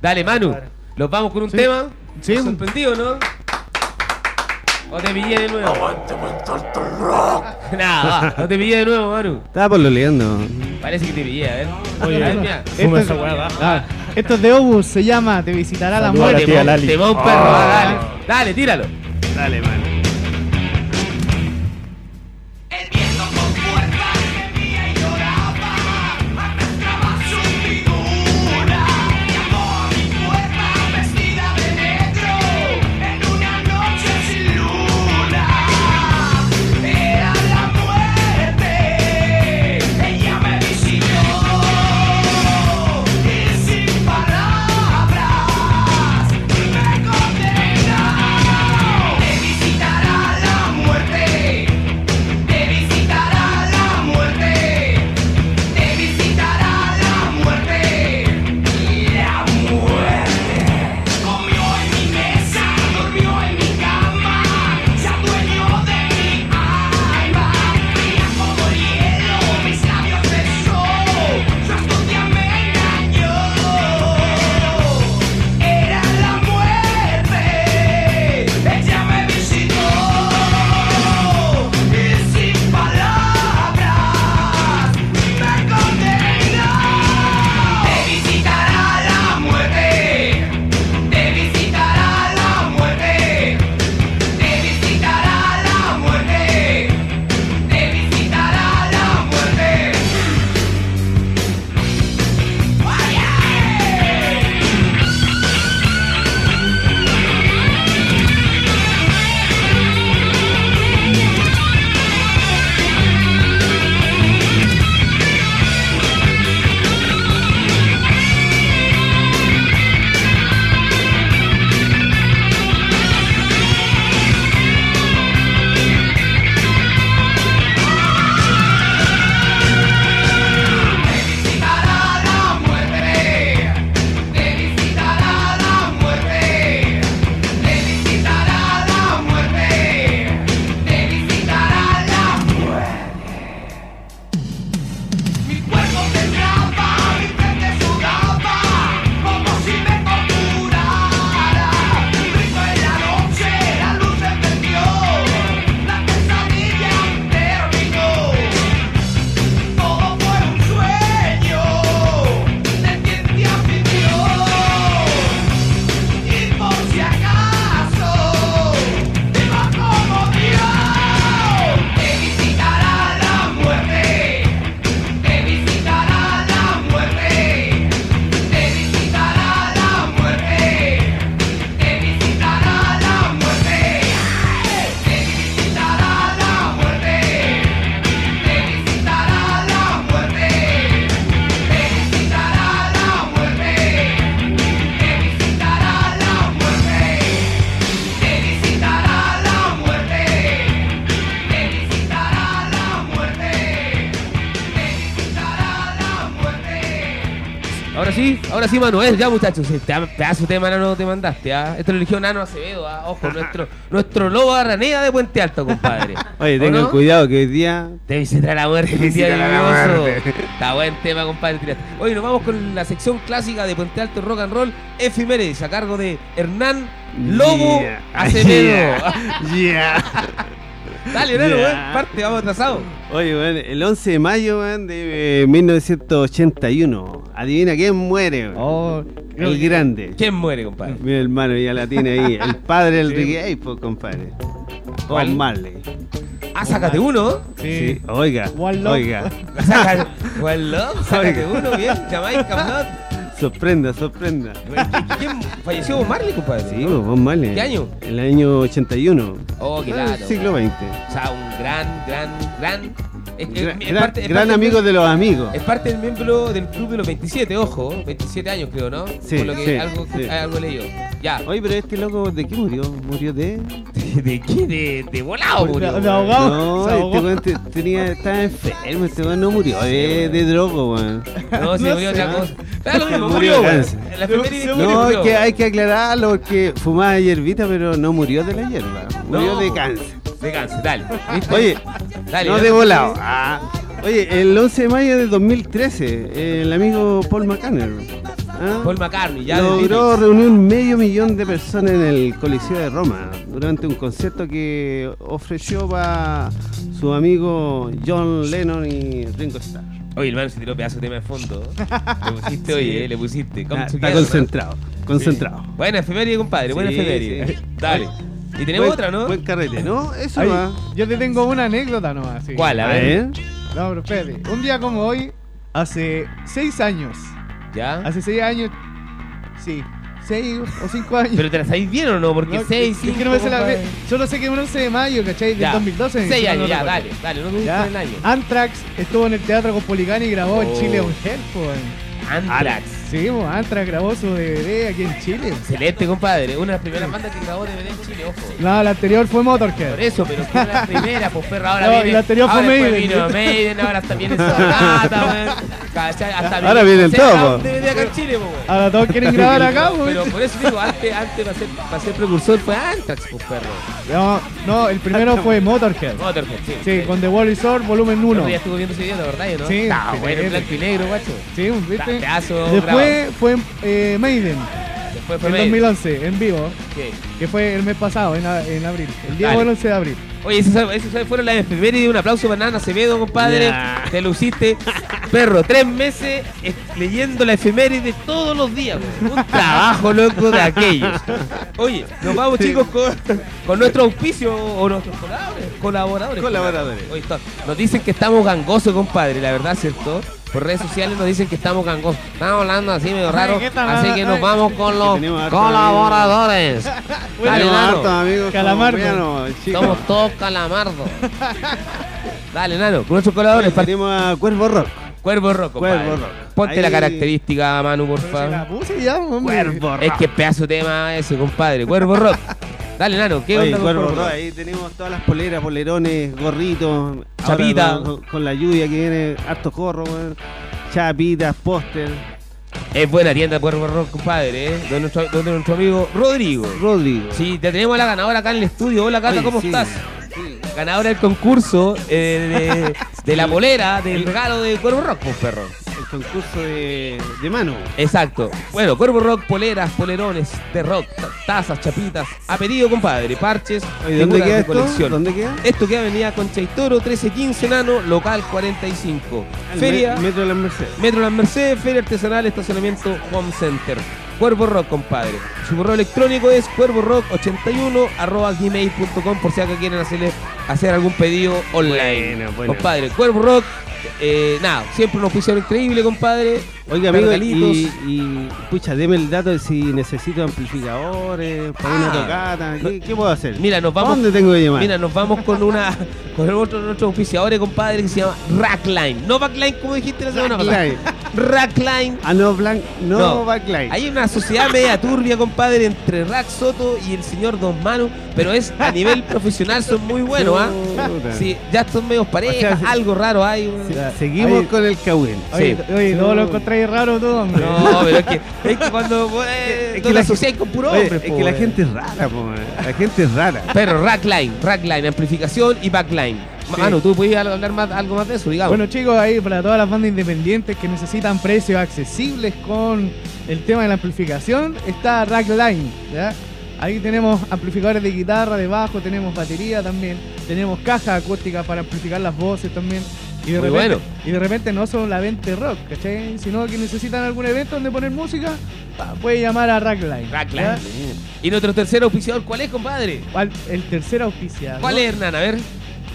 Dale, Manu. ¿Los vamos con un tema? Sí. ¿Estás sorprendido, no? ¿O te pillé de nuevo? Nada, va. No te pillé de nuevo, Manu. Estaba por lo liando. Parece que te pillé, a ver. Oye, a ver, mira. Fuma esa weá, esto es de Obus, se llama Te visitará la muerte. Te va un perro, va, dale. Dale, tíralo. Dale, mano. Ahora sí, Manuel, ya muchachos, sí, te- pedazo de tema nano te mandaste, ¿ah? Esto lo eligió Nano Acevedo, ¿ah? Ojo, nuestro, nuestro lobo arraneda de Puente Alto, compadre. Oye, ¿O tengan no? cuidado que hoy día. Te visitará la muerte, el día. Está buen tema, compadre. Oye, nos vamos con la sección clásica de Puente Alto Rock and Roll, efemérides, a cargo de Hernán Lobo Yeah. Acevedo. Yeah. Yeah. Dale, Nano, Yeah. weón, parte, vamos atrasado. Oye, weón, el 11 de mayo weón, de eh, 1981. Adivina quién muere. weón? Oh, el que- grande. ¿Quién muere, compadre? Mi hermano ya la tiene ahí. El padre del reggae, pues, compadre. ¿Cuál? Bob Marley. Ah, sácate uno. Sí. Sí, oiga, One Love. oiga. Love, sácate uno, bien. Jamaica Blood. Sorprenda, sorprenda. Güey, ¿qui- ¿Quién falleció Bob Marley, compadre? Sí, Bob Marley. ¿Qué año? El año 81. Oh, qué Ah, dato. Siglo XX. O sea, un gran, gran, gran. Es- es- Gran, es gran- parte- es gran parte amigo del- de los amigos. Es parte del miembro del club de los 27, ojo, 27 años creo, ¿no? Sí, Por lo que sí, algo, sí. algo leí yo. Ya. Oye, pero este loco, ¿de qué murió? ¿Murió de...? ¿De qué? De, de volado, murió, de ahogado. No, este tenía, estaba enfermo, este no murió de, de droga, weón. No, se murió otra cosa. Mismo, Murió murió, la No, que hay que aclararlo porque fumaba hierbita, pero no murió de la hierba, murió de cáncer. De dale. ¿viste? Oye, dale. no de volado. Ah. Oye, el 11 de mayo de 2013, el amigo Paul McCartney ¿ah? Paul McCartney, ya logró reunir medio millón de personas en el Coliseo de Roma durante un concierto que ofreció para su amigo John Lennon y Ringo Starr. Oye, hermano, se tiró pedazo de tema de fondo. Le pusiste, oye, eh, le pusiste. Ah, Está concentrado, concentrado. ¿no? Buena efeméride, compadre, buena Sí, efeméride. sí. Dale. Y tenemos Buen- otra, ¿no? Buen carrete, ¿no? Eso Ay, va. yo te tengo una anécdota nomás. sí. ¿Cuál? A A ver. ver. No, pero espérate. Un día como hoy, hace seis años. ¿Ya? Hace seis años. Sí, seis o cinco años. ¿Pero te la sabéis bien o no? Porque No, 6, es 5. que no me sé la Solo sé que es un 11 de mayo, ¿cachai? Del Ya. 2012. 6 si mal años, no ya, dale, dale, no me gusta el año. Anthrax estuvo en el teatro con Policani y grabó Oh. en Chile un Hell, pues. Anthrax. Sí, Anthrax grabó su DVD aquí en Chile. Excelente, compadre. Una de las primeras bandas que grabó DVD en Chile, ojo. No, la anterior fue Por Motorhead. eso, pero fue la primera, pues perra, ahora No, viene. la anterior fue ahora Maiden. vino Maiden, ahora hasta viene Sonata, weón. Ahora graba un po. DVD acá en Chile, weón. Ahora todos quieren grabar acá, pues. Pero por eso digo, antes, antes para ser, para ser precursor fue Anthrax, pues perro. No, no, el primero fue Motorhead. Motorhead, sí. Sí, con The Wall is Sword, volumen El 1. otro día estuve viendo ese video, ¿la verdad? ¿no? Sí, Está bueno, en blanco y negro, guacho. Sí, grabado. Después fue eh, Maiden, Después fue en Maiden. 2011, en vivo, ¿Qué? que fue el mes pasado, en, a- en abril. El día Dale. del 11 de abril. Oye, esas, fueron las efemérides. Un aplauso para Nana Acevedo, compadre. Te luciste. Perro, tres meses eh, leyendo la efeméride todos los días. güey. Un trabajo, loco, de aquellos. Oye, nos vamos, chicos, con, con nuestro auspicio o nuestros colaboradores. Colaboradores. Colaboradores. Oye, nos dicen que estamos gangosos, compadre. La verdad, ¿cierto? Por redes sociales nos dicen que estamos gangosos. Estamos hablando así medio raro. Así que nos vamos con los harto colaboradores. Dale, hartos amigos Calamardo. Somos todos calamardos. Dale, Nano, con nuestros colaboradores. par- Tenemos a Cuervo Rock. Cuervo Rock. Cuervo Rock. Ponte Ahí- la característica, Manu, por se la favor. puse ya, hombre. Cuervo Es que pedazo de tema ese, compadre. Cuervo Rock. Dale, Nano, ¿qué Oye, onda ahí tenemos todas las poleras, polerones, gorritos. Ahora Chapita. Con, con la lluvia que viene, harto corro, weón. Chapitas, póster. Es buena tienda Cuervo Rock, compadre, ¿eh? Donde nuestro, donde nuestro amigo Rodrigo. Rodrigo. Sí, te tenemos a la ganadora acá en el estudio. Hola, Cata, Oye, ¿cómo sí. estás? Ganadora del concurso eh, de, de la polera del regalo de Cuervo Rock, pues, perro. Concurso de, de mano. Exacto. Bueno, Cuervo Rock, poleras, polerones de rock, ta- tazas, chapitas. A pedido, compadre. Parches, Oye, ¿dónde queda de esto? colección. ¿Dónde queda? Esto queda Avenida Concha y Toro, 1315 Nano, local 45. El Feria, me- Metro las Mercedes. Metro Las Mercedes, Feria Artesanal, Estacionamiento Home Center. Cuervo Rock, compadre. Su correo electrónico es cuervorock81 arroba gmail.com por si acá quieren hacerle, hacer algún pedido online. Bueno, bueno. Compadre, Cuervo Rock, eh, nada, siempre una oficial increíble, compadre. Oiga, amigo, y, y, pucha, deme el dato de si necesito amplificadores para una Ah. tocata. ¿Qué, qué puedo hacer? Mira, nos vamos. ¿Dónde tengo que llamar? Mira, nos vamos con una con otro de nuestros auspiciadores, compadre, que se llama Rackline. No Backline, como dijiste la semana pasada. Rackline. Ah, no, Blanc, no, No. Backline. Hay una sociedad media turbia, compadre, entre Rack Soto y el señor Don Manu, pero es a nivel profesional, son muy buenos, ¿ah? Sí, ya son medios parejas, O sea, se- algo raro hay. Seguimos con el Cahuén. Oye, Sí. oye, todo lo encontráis raro tú, hombre. No, pero es que, es que cuando eh, Es no que la asociáis con puro Oye, hombre, es po, que la weón. gente es rara, po, man. la gente es rara. Pero Rackline, Rackline, amplificación y backline. Sí. Manu, ¿tú puedes hablar más, algo más de eso, digamos? Bueno chicos, ahí para todas las bandas independientes que necesitan precios accesibles con el tema de la amplificación, está Rackline, ¿ya? Ahí tenemos amplificadores de guitarra, de bajo, tenemos batería también, tenemos cajas acústicas para amplificar las voces también. Y de, Muy repente, bueno. y de repente no son la venta rock, ¿cachai? Sino que necesitan algún evento donde poner música, pa, puede llamar a Rackline. Rackline. Y nuestro tercer auspiciador, ¿cuál es, compadre? ¿Cuál- El tercer auspiciador. ¿Cuál es, Hernán? A ver.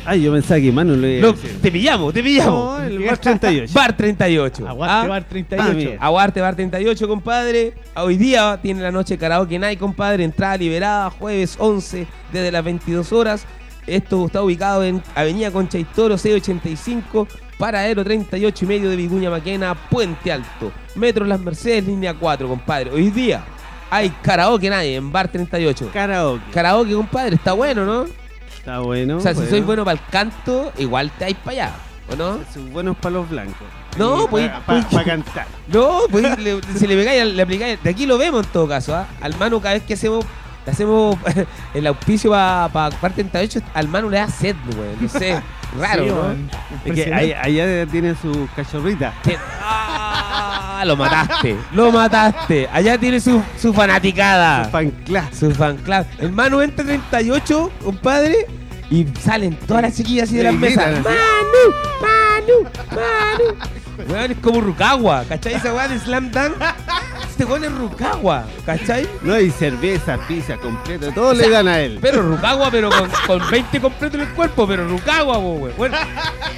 Ay, yo pensaba que Manu lo iba a Lo- decir. te pillamos, te pillamos. No, el Bar 38. Bar 38. Aguante ¿ah? Bar 38. Ah. Aguarte Bar 38, compadre. Hoy día tiene la noche karaoke night, compadre. Entrada liberada, jueves 11, desde las 22 horas. Esto está ubicado en Avenida Concha y Toro, 685, Paradero 38 y medio de Vicuña Maquena, Puente Alto. Metro Las Mercedes, línea 4, compadre. Hoy día hay karaoke night en Bar 38. Karaoke. Karaoke, compadre, está bueno, ¿no? Está bueno. O sea, si sois bueno para el canto, igual te vais para allá, ¿o no? Son buenos palos blancos. No, pues- Para cantar. No, pues si le pegáis, le aplicáis. De aquí lo vemos en todo caso, ¿ah? Al Manu, cada vez que hacemos, le hacemos el auspicio para pa, Par 38, al Manu le da sed, güey. No sé, raro, Sí, ¿no? Es que allá tiene su cachorrita. ¡Ah! Lo mataste, lo mataste. Allá tiene su, su fanaticada. Su fan club. Su fan club. El Manu entra 38, compadre, y salen todas las chiquillas así de las mesas. Manu, Manu, Manu. Weón, es como Rukawa, ¿cachai? Esa weá de Slam Dunk. Este weón es Rukawa, ¿cachai? No hay cerveza, pizza, completo. Todo le dan a él. Pero Rukawa, pero con, con 20 completos en el cuerpo, pero Rukawa, po, weón. Bueno,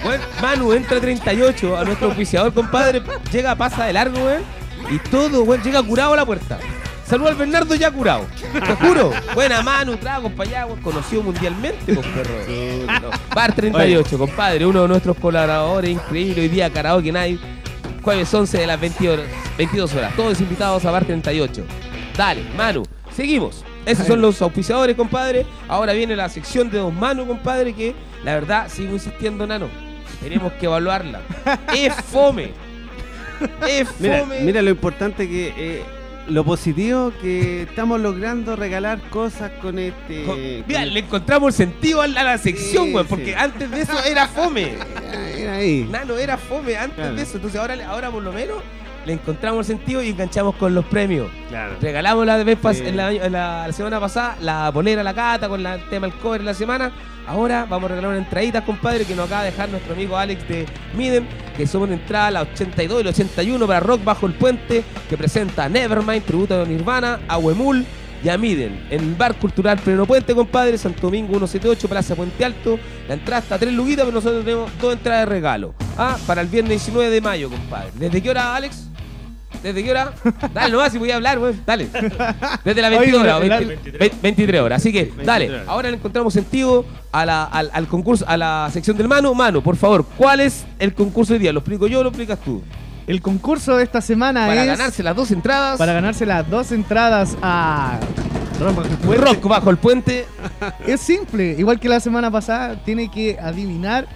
bueno, Manu entra 38 a nuestro oficiador, compadre. Llega, pasa de largo, weón. Y todo, weón, llega curado a la puerta. Saluda al Bernardo ya curado. Te juro. Buena Manu, tragos para allá. Conocido mundialmente, con perro. No. Bar 38, compadre. Uno de nuestros colaboradores increíble. Hoy día Karaoke Night. Jueves 11 de las 20 horas- 22 horas. Todos invitados a Bar 38. Dale, Manu. Seguimos. Esos son los auspiciadores, compadre. Ahora viene la sección de Don Manu, compadre, que la verdad sigo insistiendo, Nano. Tenemos que evaluarla. Es fome. Es Mira, fome. mira lo importante que. eh, lo positivo que estamos logrando regalar cosas con este. Con- Mira, le encontramos el sentido a la, a la sección, Sí, güey, sí. porque antes de eso era fome. Era- era ahí. Nano era fome antes Claro. de eso. Entonces ahora, ahora por lo menos le encontramos el sentido y enganchamos con los premios. Claro. Regalamos la vez Sí. en la, en la- la semana pasada la polera, la cata con la- el tema del cover de la semana. Ahora vamos a regalar una entradita, compadre, que nos acaba de dejar nuestro amigo Alex de Miden, que son una entrada la 82 y la 81 para Rock Bajo el Puente, que presenta a Nevermind, tributo de Nirvana, a Huemul y a Miden, en el Bar Cultural Pleno Puente, compadre, Santo Domingo 178, Plaza Puente Alto. La entrada está a tres luguitas, pero nosotros tenemos dos entradas de regalo. Ah, para el viernes 19 de mayo, compadre. ¿Desde qué hora, Alex? ¿Desde qué hora? Dale nomás si voy a hablar, güey. Dale. Desde las 22 Oye, horas. la- 20 ve- 23 horas. Así que, 23 dale. Ahora le encontramos sentido a la- al, al concurso, a la sección del Manu. Manu, por favor, ¿cuál es el concurso hoy día? ¿Lo explico yo o lo explicas tú? El concurso de esta semana Para es ganarse las dos entradas. para ganarse las dos entradas a Rock Bajo el Puente. Rock bajo el puente. Es simple, igual que la semana pasada, tiene que adivinar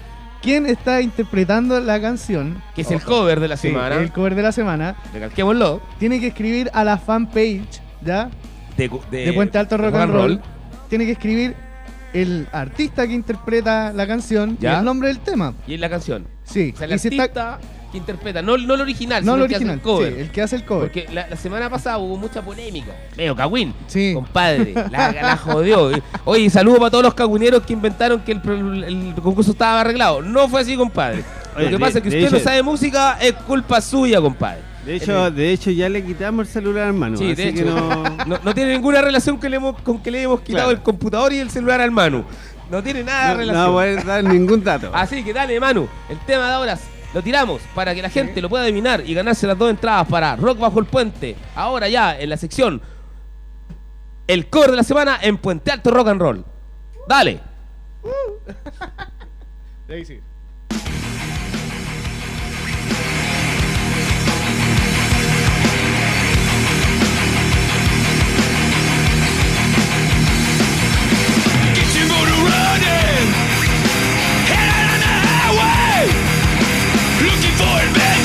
quién está interpretando la canción. Que es el cover de la Sí, semana. el cover de la semana. Recalquémoslo. Tiene que escribir a la fanpage, ¿ya? De, De Puente Alto Rock and Roll. Tiene que escribir el artista que interpreta la canción Ya. y el nombre del tema. Y en la canción. Sí, O sea, el y si artista está que interpreta. No, no el original, no sino el el que hace original, el cover. sí, el que hace el cover. Porque la, la semana pasada hubo mucha polémica. Medio cagüín. Sí. Compadre, la, la jodió. Oye, saludo para todos los caguineros que inventaron que el, concurso estaba arreglado. No fue así, compadre. Oye, Lo que de- pasa es que usted no sabe música, es culpa suya, compadre. De hecho, de hecho, ya le quitamos el celular, hermano. Sí, así de que hecho. no. No, no tiene ninguna relación que le hemos, con que le hemos quitado Claro. el computador y el celular al Manu. No tiene nada de No, relación. no voy a dar ningún dato. Así que dale, Manu, el tema de ahora lo tiramos para que la gente lo pueda adivinar y ganarse las dos entradas para Rock Bajo el Puente. Ahora ya en la sección El core de la semana en Puente Alto Rock and Roll. Dale.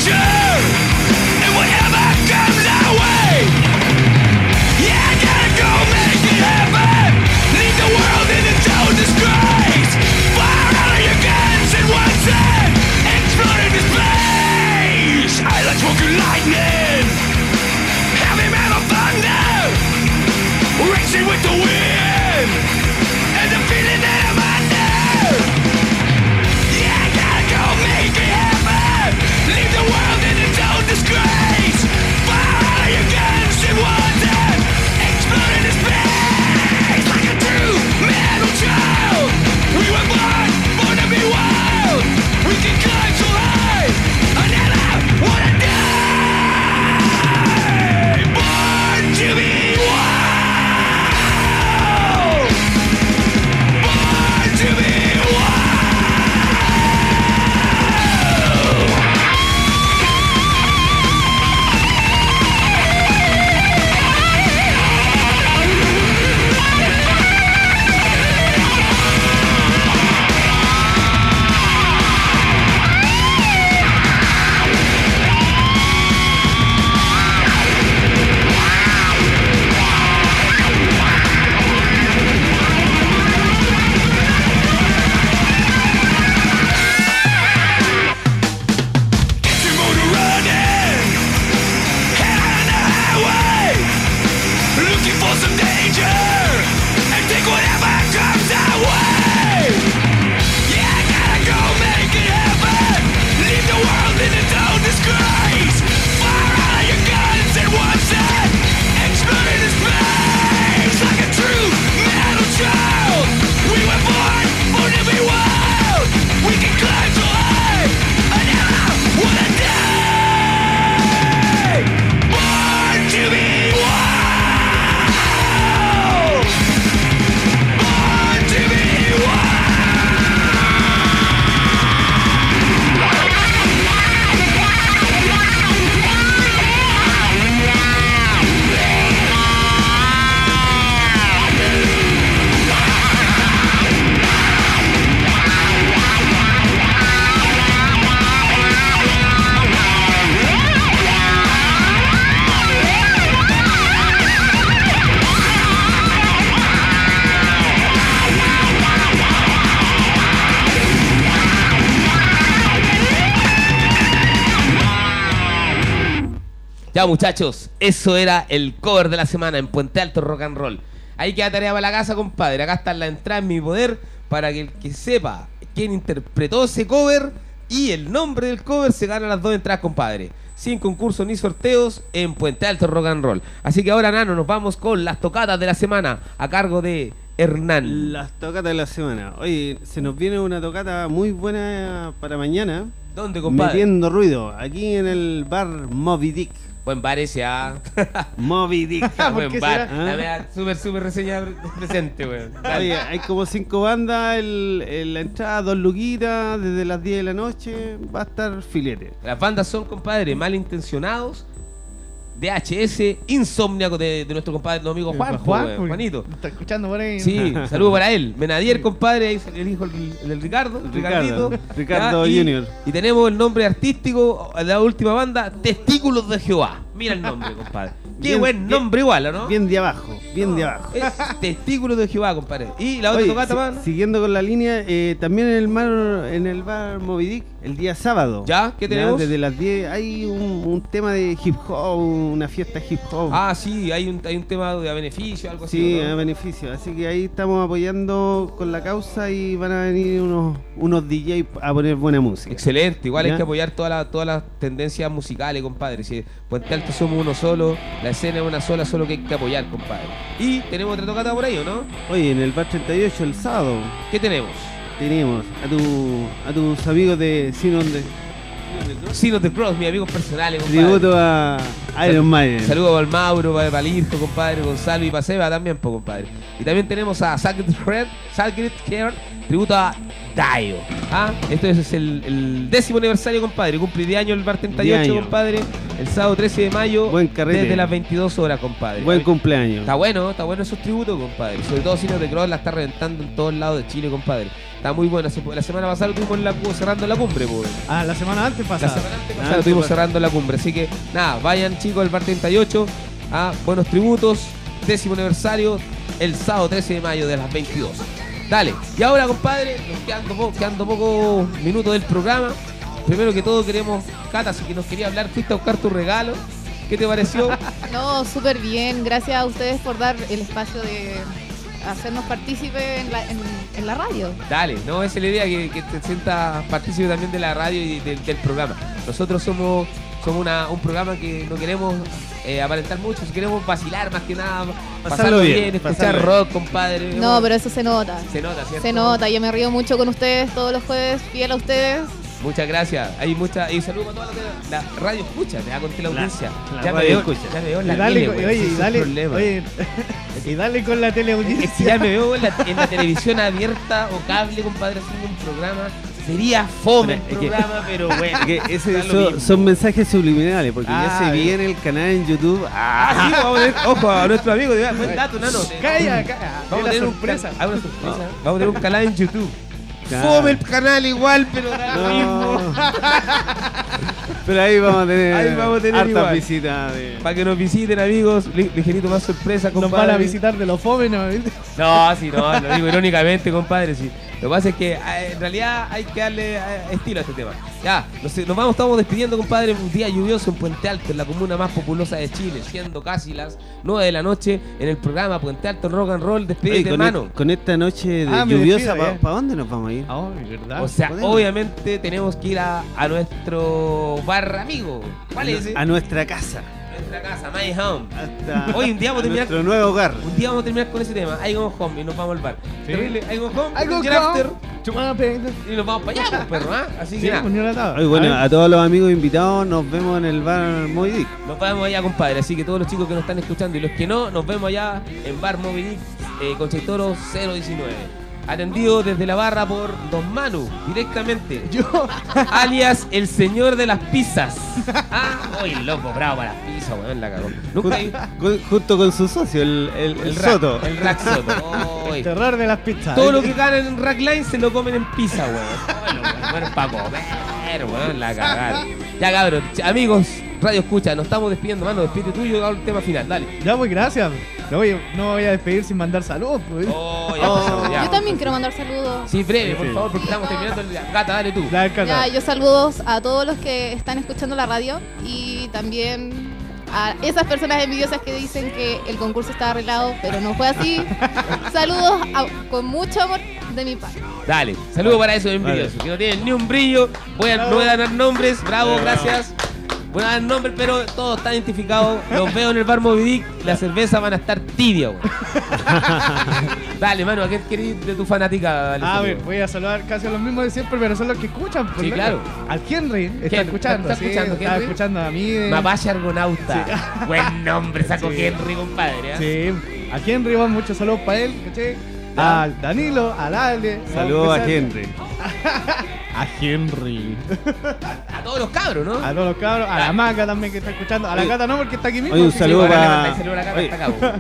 Yeah. Ya muchachos, eso era el cover de la semana en Puente Alto Rock and Roll. Ahí queda tarea para la casa, compadre. Acá está la entrada en mi poder para que el que sepa quién interpretó ese cover y el nombre del cover se gana las dos entradas, compadre. Sin concursos ni sorteos en Puente Alto Rock and Roll. Así que ahora, Nano, nos vamos con las tocadas de la semana a cargo de Hernán. Las tocatas de la semana. Oye, se nos viene una tocata muy buena para mañana. ¿Dónde, compadre? Metiendo ruido. Aquí en el bar Moby Dick. Buen bar ese, ah. Moby Dick. ¿Por Buen bar. será? La verdad, Súper, súper reseña presente, weón. Oye, hay como cinco bandas. El, el- la entrada, dos luquitas. Desde las 10 de la noche va a estar filete. Las bandas son, compadre, malintencionados. DHS, insomniaco de, de nuestro compadre, nuestro amigo Juan, Juan, Juanito. Está escuchando por ahí. Sí, saludo para él. Menadier, compadre, ahí el hijo del, del Ricardo, Ricardo, Ricardito. Ricardo Ya, y- Junior. Y tenemos el nombre artístico de la última banda, Testículos de Jehová. Mira el nombre, compadre. Qué Bien, buen bien- nombre igual, ¿o ¿no? Bien de abajo, bien de abajo. Es Testículos de Jehová, compadre. Y la otra Oye, tocata, si- man. siguiendo con la línea, eh, también en el, mar, en el bar Moby Dick, el día sábado. ¿Ya? ¿Qué tenemos? Desde las 10 hay un, un tema de hip hop, una fiesta hip hop. Ah, sí, hay un, hay un tema de beneficio, algo así. Sí, ¿no? a beneficio. Así que ahí estamos apoyando con la causa y van a venir unos, unos DJ a poner buena música. Excelente, igual hay ¿Ya? que apoyar todas las todas las tendencias musicales, compadre. Si Puente Somos uno solo, la escena es una sola, solo que hay que apoyar, compadre. Y tenemos otra tocata por ahí, ¿o no? Oye, en el bar 38 el sábado ¿Qué tenemos? tenemos a, tu, a tus amigos de Sinon de Sin of the Cross, mis amigos personales, compadre. tributo a Iron Maiden. Saludos para el Mauro, para, el compadre, Gonzalo y para Seba también, po, compadre. Y también tenemos a Sacred Red, Sacred Care, tributo a Dio. Ah, esto es el, el décimo aniversario, compadre. Cumple de año el bar 38, 10 años. compadre. El sábado 13 de mayo, Buen carrete. desde las 22 horas, compadre. Buen cumpleaños. Está bueno, está bueno esos tributos, compadre. Sobre todo Cine de Cross la está reventando en todos lados de Chile, compadre. Está muy bueno. Hace- La semana pasada lo tuvimos en la, cerrando la cumbre, pues. Ah, la semana antes La pasada. semana antes Ah, pasada sí, estuvimos cerrando la cumbre. Así que nada, vayan chicos al bar 38 a buenos tributos, décimo aniversario, el sábado 13 de mayo de las 22. Dale, y ahora compadre, nos quedando, po- quedando pocos minutos del programa. Primero que todo queremos, Cata, si que nos quería hablar, fuiste a buscar tu regalo. ¿Qué te pareció? No, súper bien. Gracias a ustedes por dar el espacio de hacernos partícipes en la, en, en la radio. Dale, no, esa es la idea, que, que te sientas partícipe también de la radio y del programa. Nosotros somos, somos una- un programa que no queremos eh, aparentar mucho, si queremos vacilar más que nada, pasarlo, Pasarlo bien, bien, escuchar pasarlo rock, compadre. No, pero eso se nota. Se nota, ¿cierto? Se nota. Yo me río mucho con ustedes todos los jueves, fiel a ustedes. Muchas gracias. Hay mucha, y saludos a toda la, la radio escucha, te da conté la audiencia. la ya, me veo, escucha. ya me veo en Y la dale, tele, con- oye, y es dale, oye, y dale con la Es que ya teleaudiencia. me veo en la, en la televisión abierta o cable, compadre, haciendo un programa. Sería fome el programa, pero bueno. Que ese- da lo son, mismo. son mensajes subliminales, porque Ah, ya se bien. viene el canal en YouTube. Ah, sí, vamos a ver, ojo a nuestro amigo, de- buen dato, nano. Calla, calla. Vamos a tener un sorpresa. una sorpresa. Vamos a tener un canal en YouTube. Claro. Fome el canal igual, pero da lo No. mismo. Pero ahí vamos a tener, Ahí vamos a tener visitas. De... Para que nos visiten, amigos. Li- ligerito más sorpresa, Nos compadre. van a visitar de los jóvenes. No, sí, no, lo digo irónicamente, compadre. Sí. Lo que pasa es que eh, en realidad hay que darle eh, estilo a este tema. Ya, nos, nos vamos, estamos despidiendo, compadre. Un día lluvioso en Puente Alto, en la comuna más populosa de Chile, siendo casi las 9 de la noche en el programa Puente Alto Rock and Roll. Oye, Despídete, con, hermano. e- con esta noche de Ah, lluviosa, ¿para ya. dónde nos vamos a ir? Ah, ¿verdad? O sea, podemos. obviamente tenemos que ir a, a nuestro bar amigo. ¿Cuál es ese? A nuestra casa. Nuestra casa, My Home. Hasta Hoy un día vamos a terminar nuestro nuevo hogar. Un día vamos a terminar con ese tema. I go home y nos vamos al bar. Sí. Terrible. I go home. I go after, home. Y nos vamos para allá, pues, perro, ¿ah? Así que Sí, nada. pues. Oye, bueno, A a todos los amigos invitados nos vemos en el bar Moby Dick. Nos vemos allá, compadre. Así que todos los chicos que nos están escuchando y los que no, nos vemos allá en Bar Moby Dick, eh, Concheitoro 019. Atendido desde la barra por Don Manu, directamente. Yo, Alias el señor de las pizzas. Ah, uy, loco, bravo para las pizzas, weón, la cagó. Nunca hay- Ju- Junto con su socio, el, el, el Rack, Soto. El Rack Soto. Uy. terror de las pizzas. Todo lo que ganan en Rackline se lo comen en pizza, weón. Bueno, weón, para comer, weón, la cagar. Ya, cabrón. Amigos, Radio Escucha, nos estamos despidiendo, mano. Despide tú y yo hago el tema final, dale. Ya, pues gracias. No voy, no voy a despedir sin mandar saludos. Pues. Oh, ya ya. Yo también quiero mandar saludos. Sí, breve, por favor, porque estamos terminando el Gata, dale tú. Ya, Cata. Ya, yo saludos a todos los que están escuchando la radio y también A esas personas envidiosas que dicen que el concurso estaba arreglado, pero no fue así. Saludos a- con mucho amor de mi parte. Dale, saludo para esos envidiosos, que no tienen ni un brillo. Voy a, no voy a dar nombres, bravo, gracias. A dar nombres, pero todos están identificados. Los veo en el bar Moby Dick, la cerveza van a estar tibia, weón. Dale, mano, ¿a qué querés de tu fanática? Dale, A ver, voy a saludar casi a los mismos de siempre, pero son los que escuchan. pues, Sí, claro. Al Henry está Henry, escuchando. ¿está sí, escuchando, está Henry? escuchando a mí. de- Mapache Argonauta. Buen nombre, saco Sí. Henry, compadre. ¿eh? Sí, a Henry van muchos saludos para él, ¿caché? A Danilo, a Dale. Saludos a Henry. A Henry. A todos los cabros, ¿no? A todos los cabros, a la Maca también que está escuchando. A la Oye. Cata no, porque está aquí mismo. Oye, un saludo para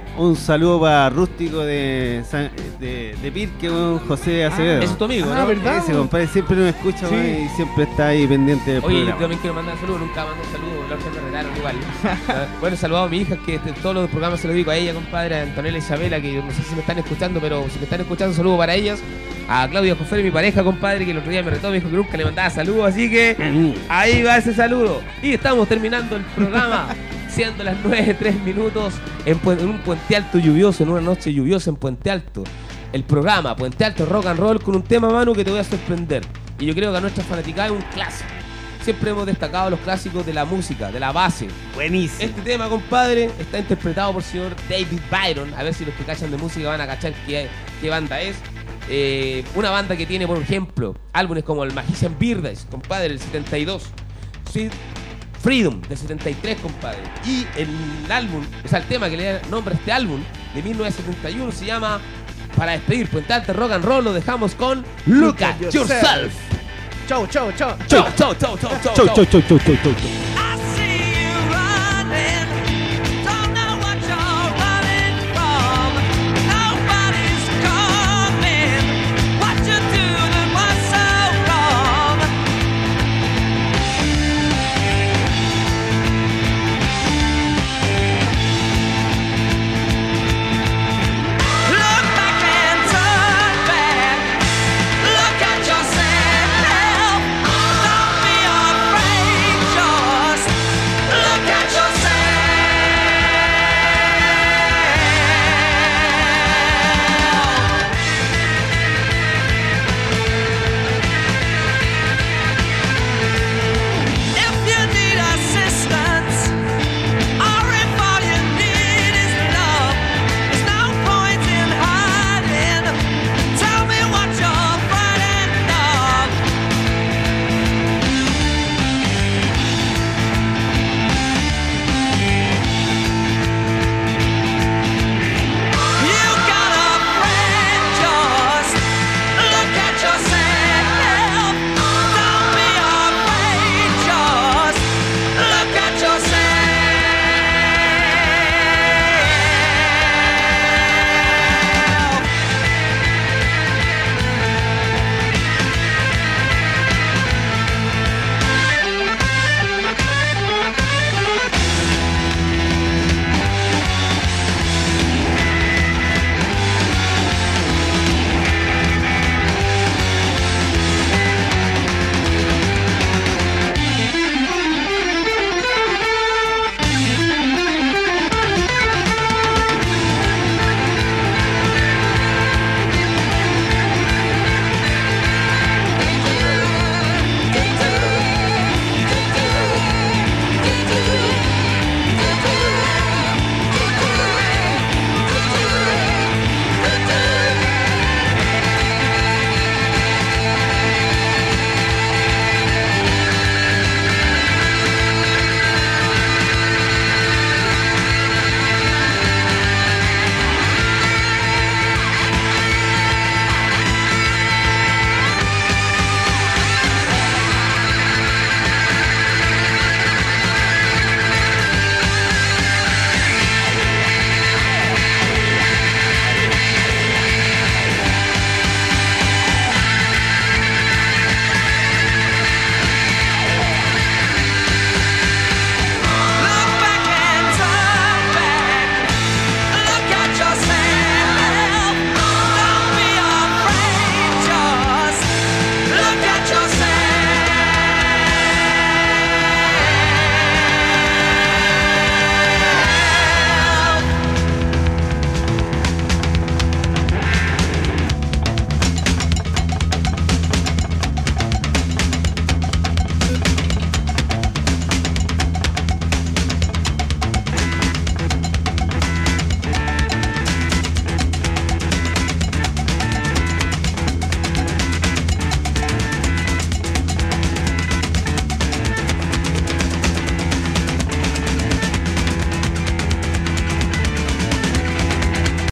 un saludo para Rústico de San- de, de Pirque, José Acevedo. Ese es tu amigo, Ah, ¿no? ¿verdad? Ese compadre siempre nos escucha Sí. y siempre está ahí pendiente del Oye, yo también quiero mandar un saludo, nunca mando un saludo, la otra me retaron igual. Ah, bueno, saludado a mi hija, que este- todos los programas se lo digo a ella, compadre, a Antonella y Isabela, que no sé si me están escuchando, pero si me están escuchando, saludo para ellas. A Claudia Jofre, mi pareja, compadre, que el otro día me retó, me dijo nunca le mandaba saludos, así que ahí va ese saludo. Y estamos terminando el programa, siendo las 9, 3 minutos, en, un puente alto lluvioso, en una noche lluviosa en Puente Alto. El programa Puente Alto Rock and Roll con un tema, mano, que te voy a sorprender. Y yo creo que a nuestra fanaticada es un clásico. Siempre hemos destacado los clásicos de la música, de la base. Buenísimo. Este tema, compadre, está interpretado por el señor David Byron. A ver si los que cachan de música van a cachar qué, qué banda es. Eh, una banda que tiene, por ejemplo, álbumes como el Magician Birdes, compadre, del 72. Sweet Freedom, del 73, compadre. Y el álbum, o sea, el tema que le da nombre a este álbum, de 1971, se llama Para despedir Puente Alto Rock and Roll, lo dejamos con Look at Yourself. Chau, chau, chau. Chau, chau, chau, chau, chau, Chau, chau. chau, chau, chau, chau, chau, chau.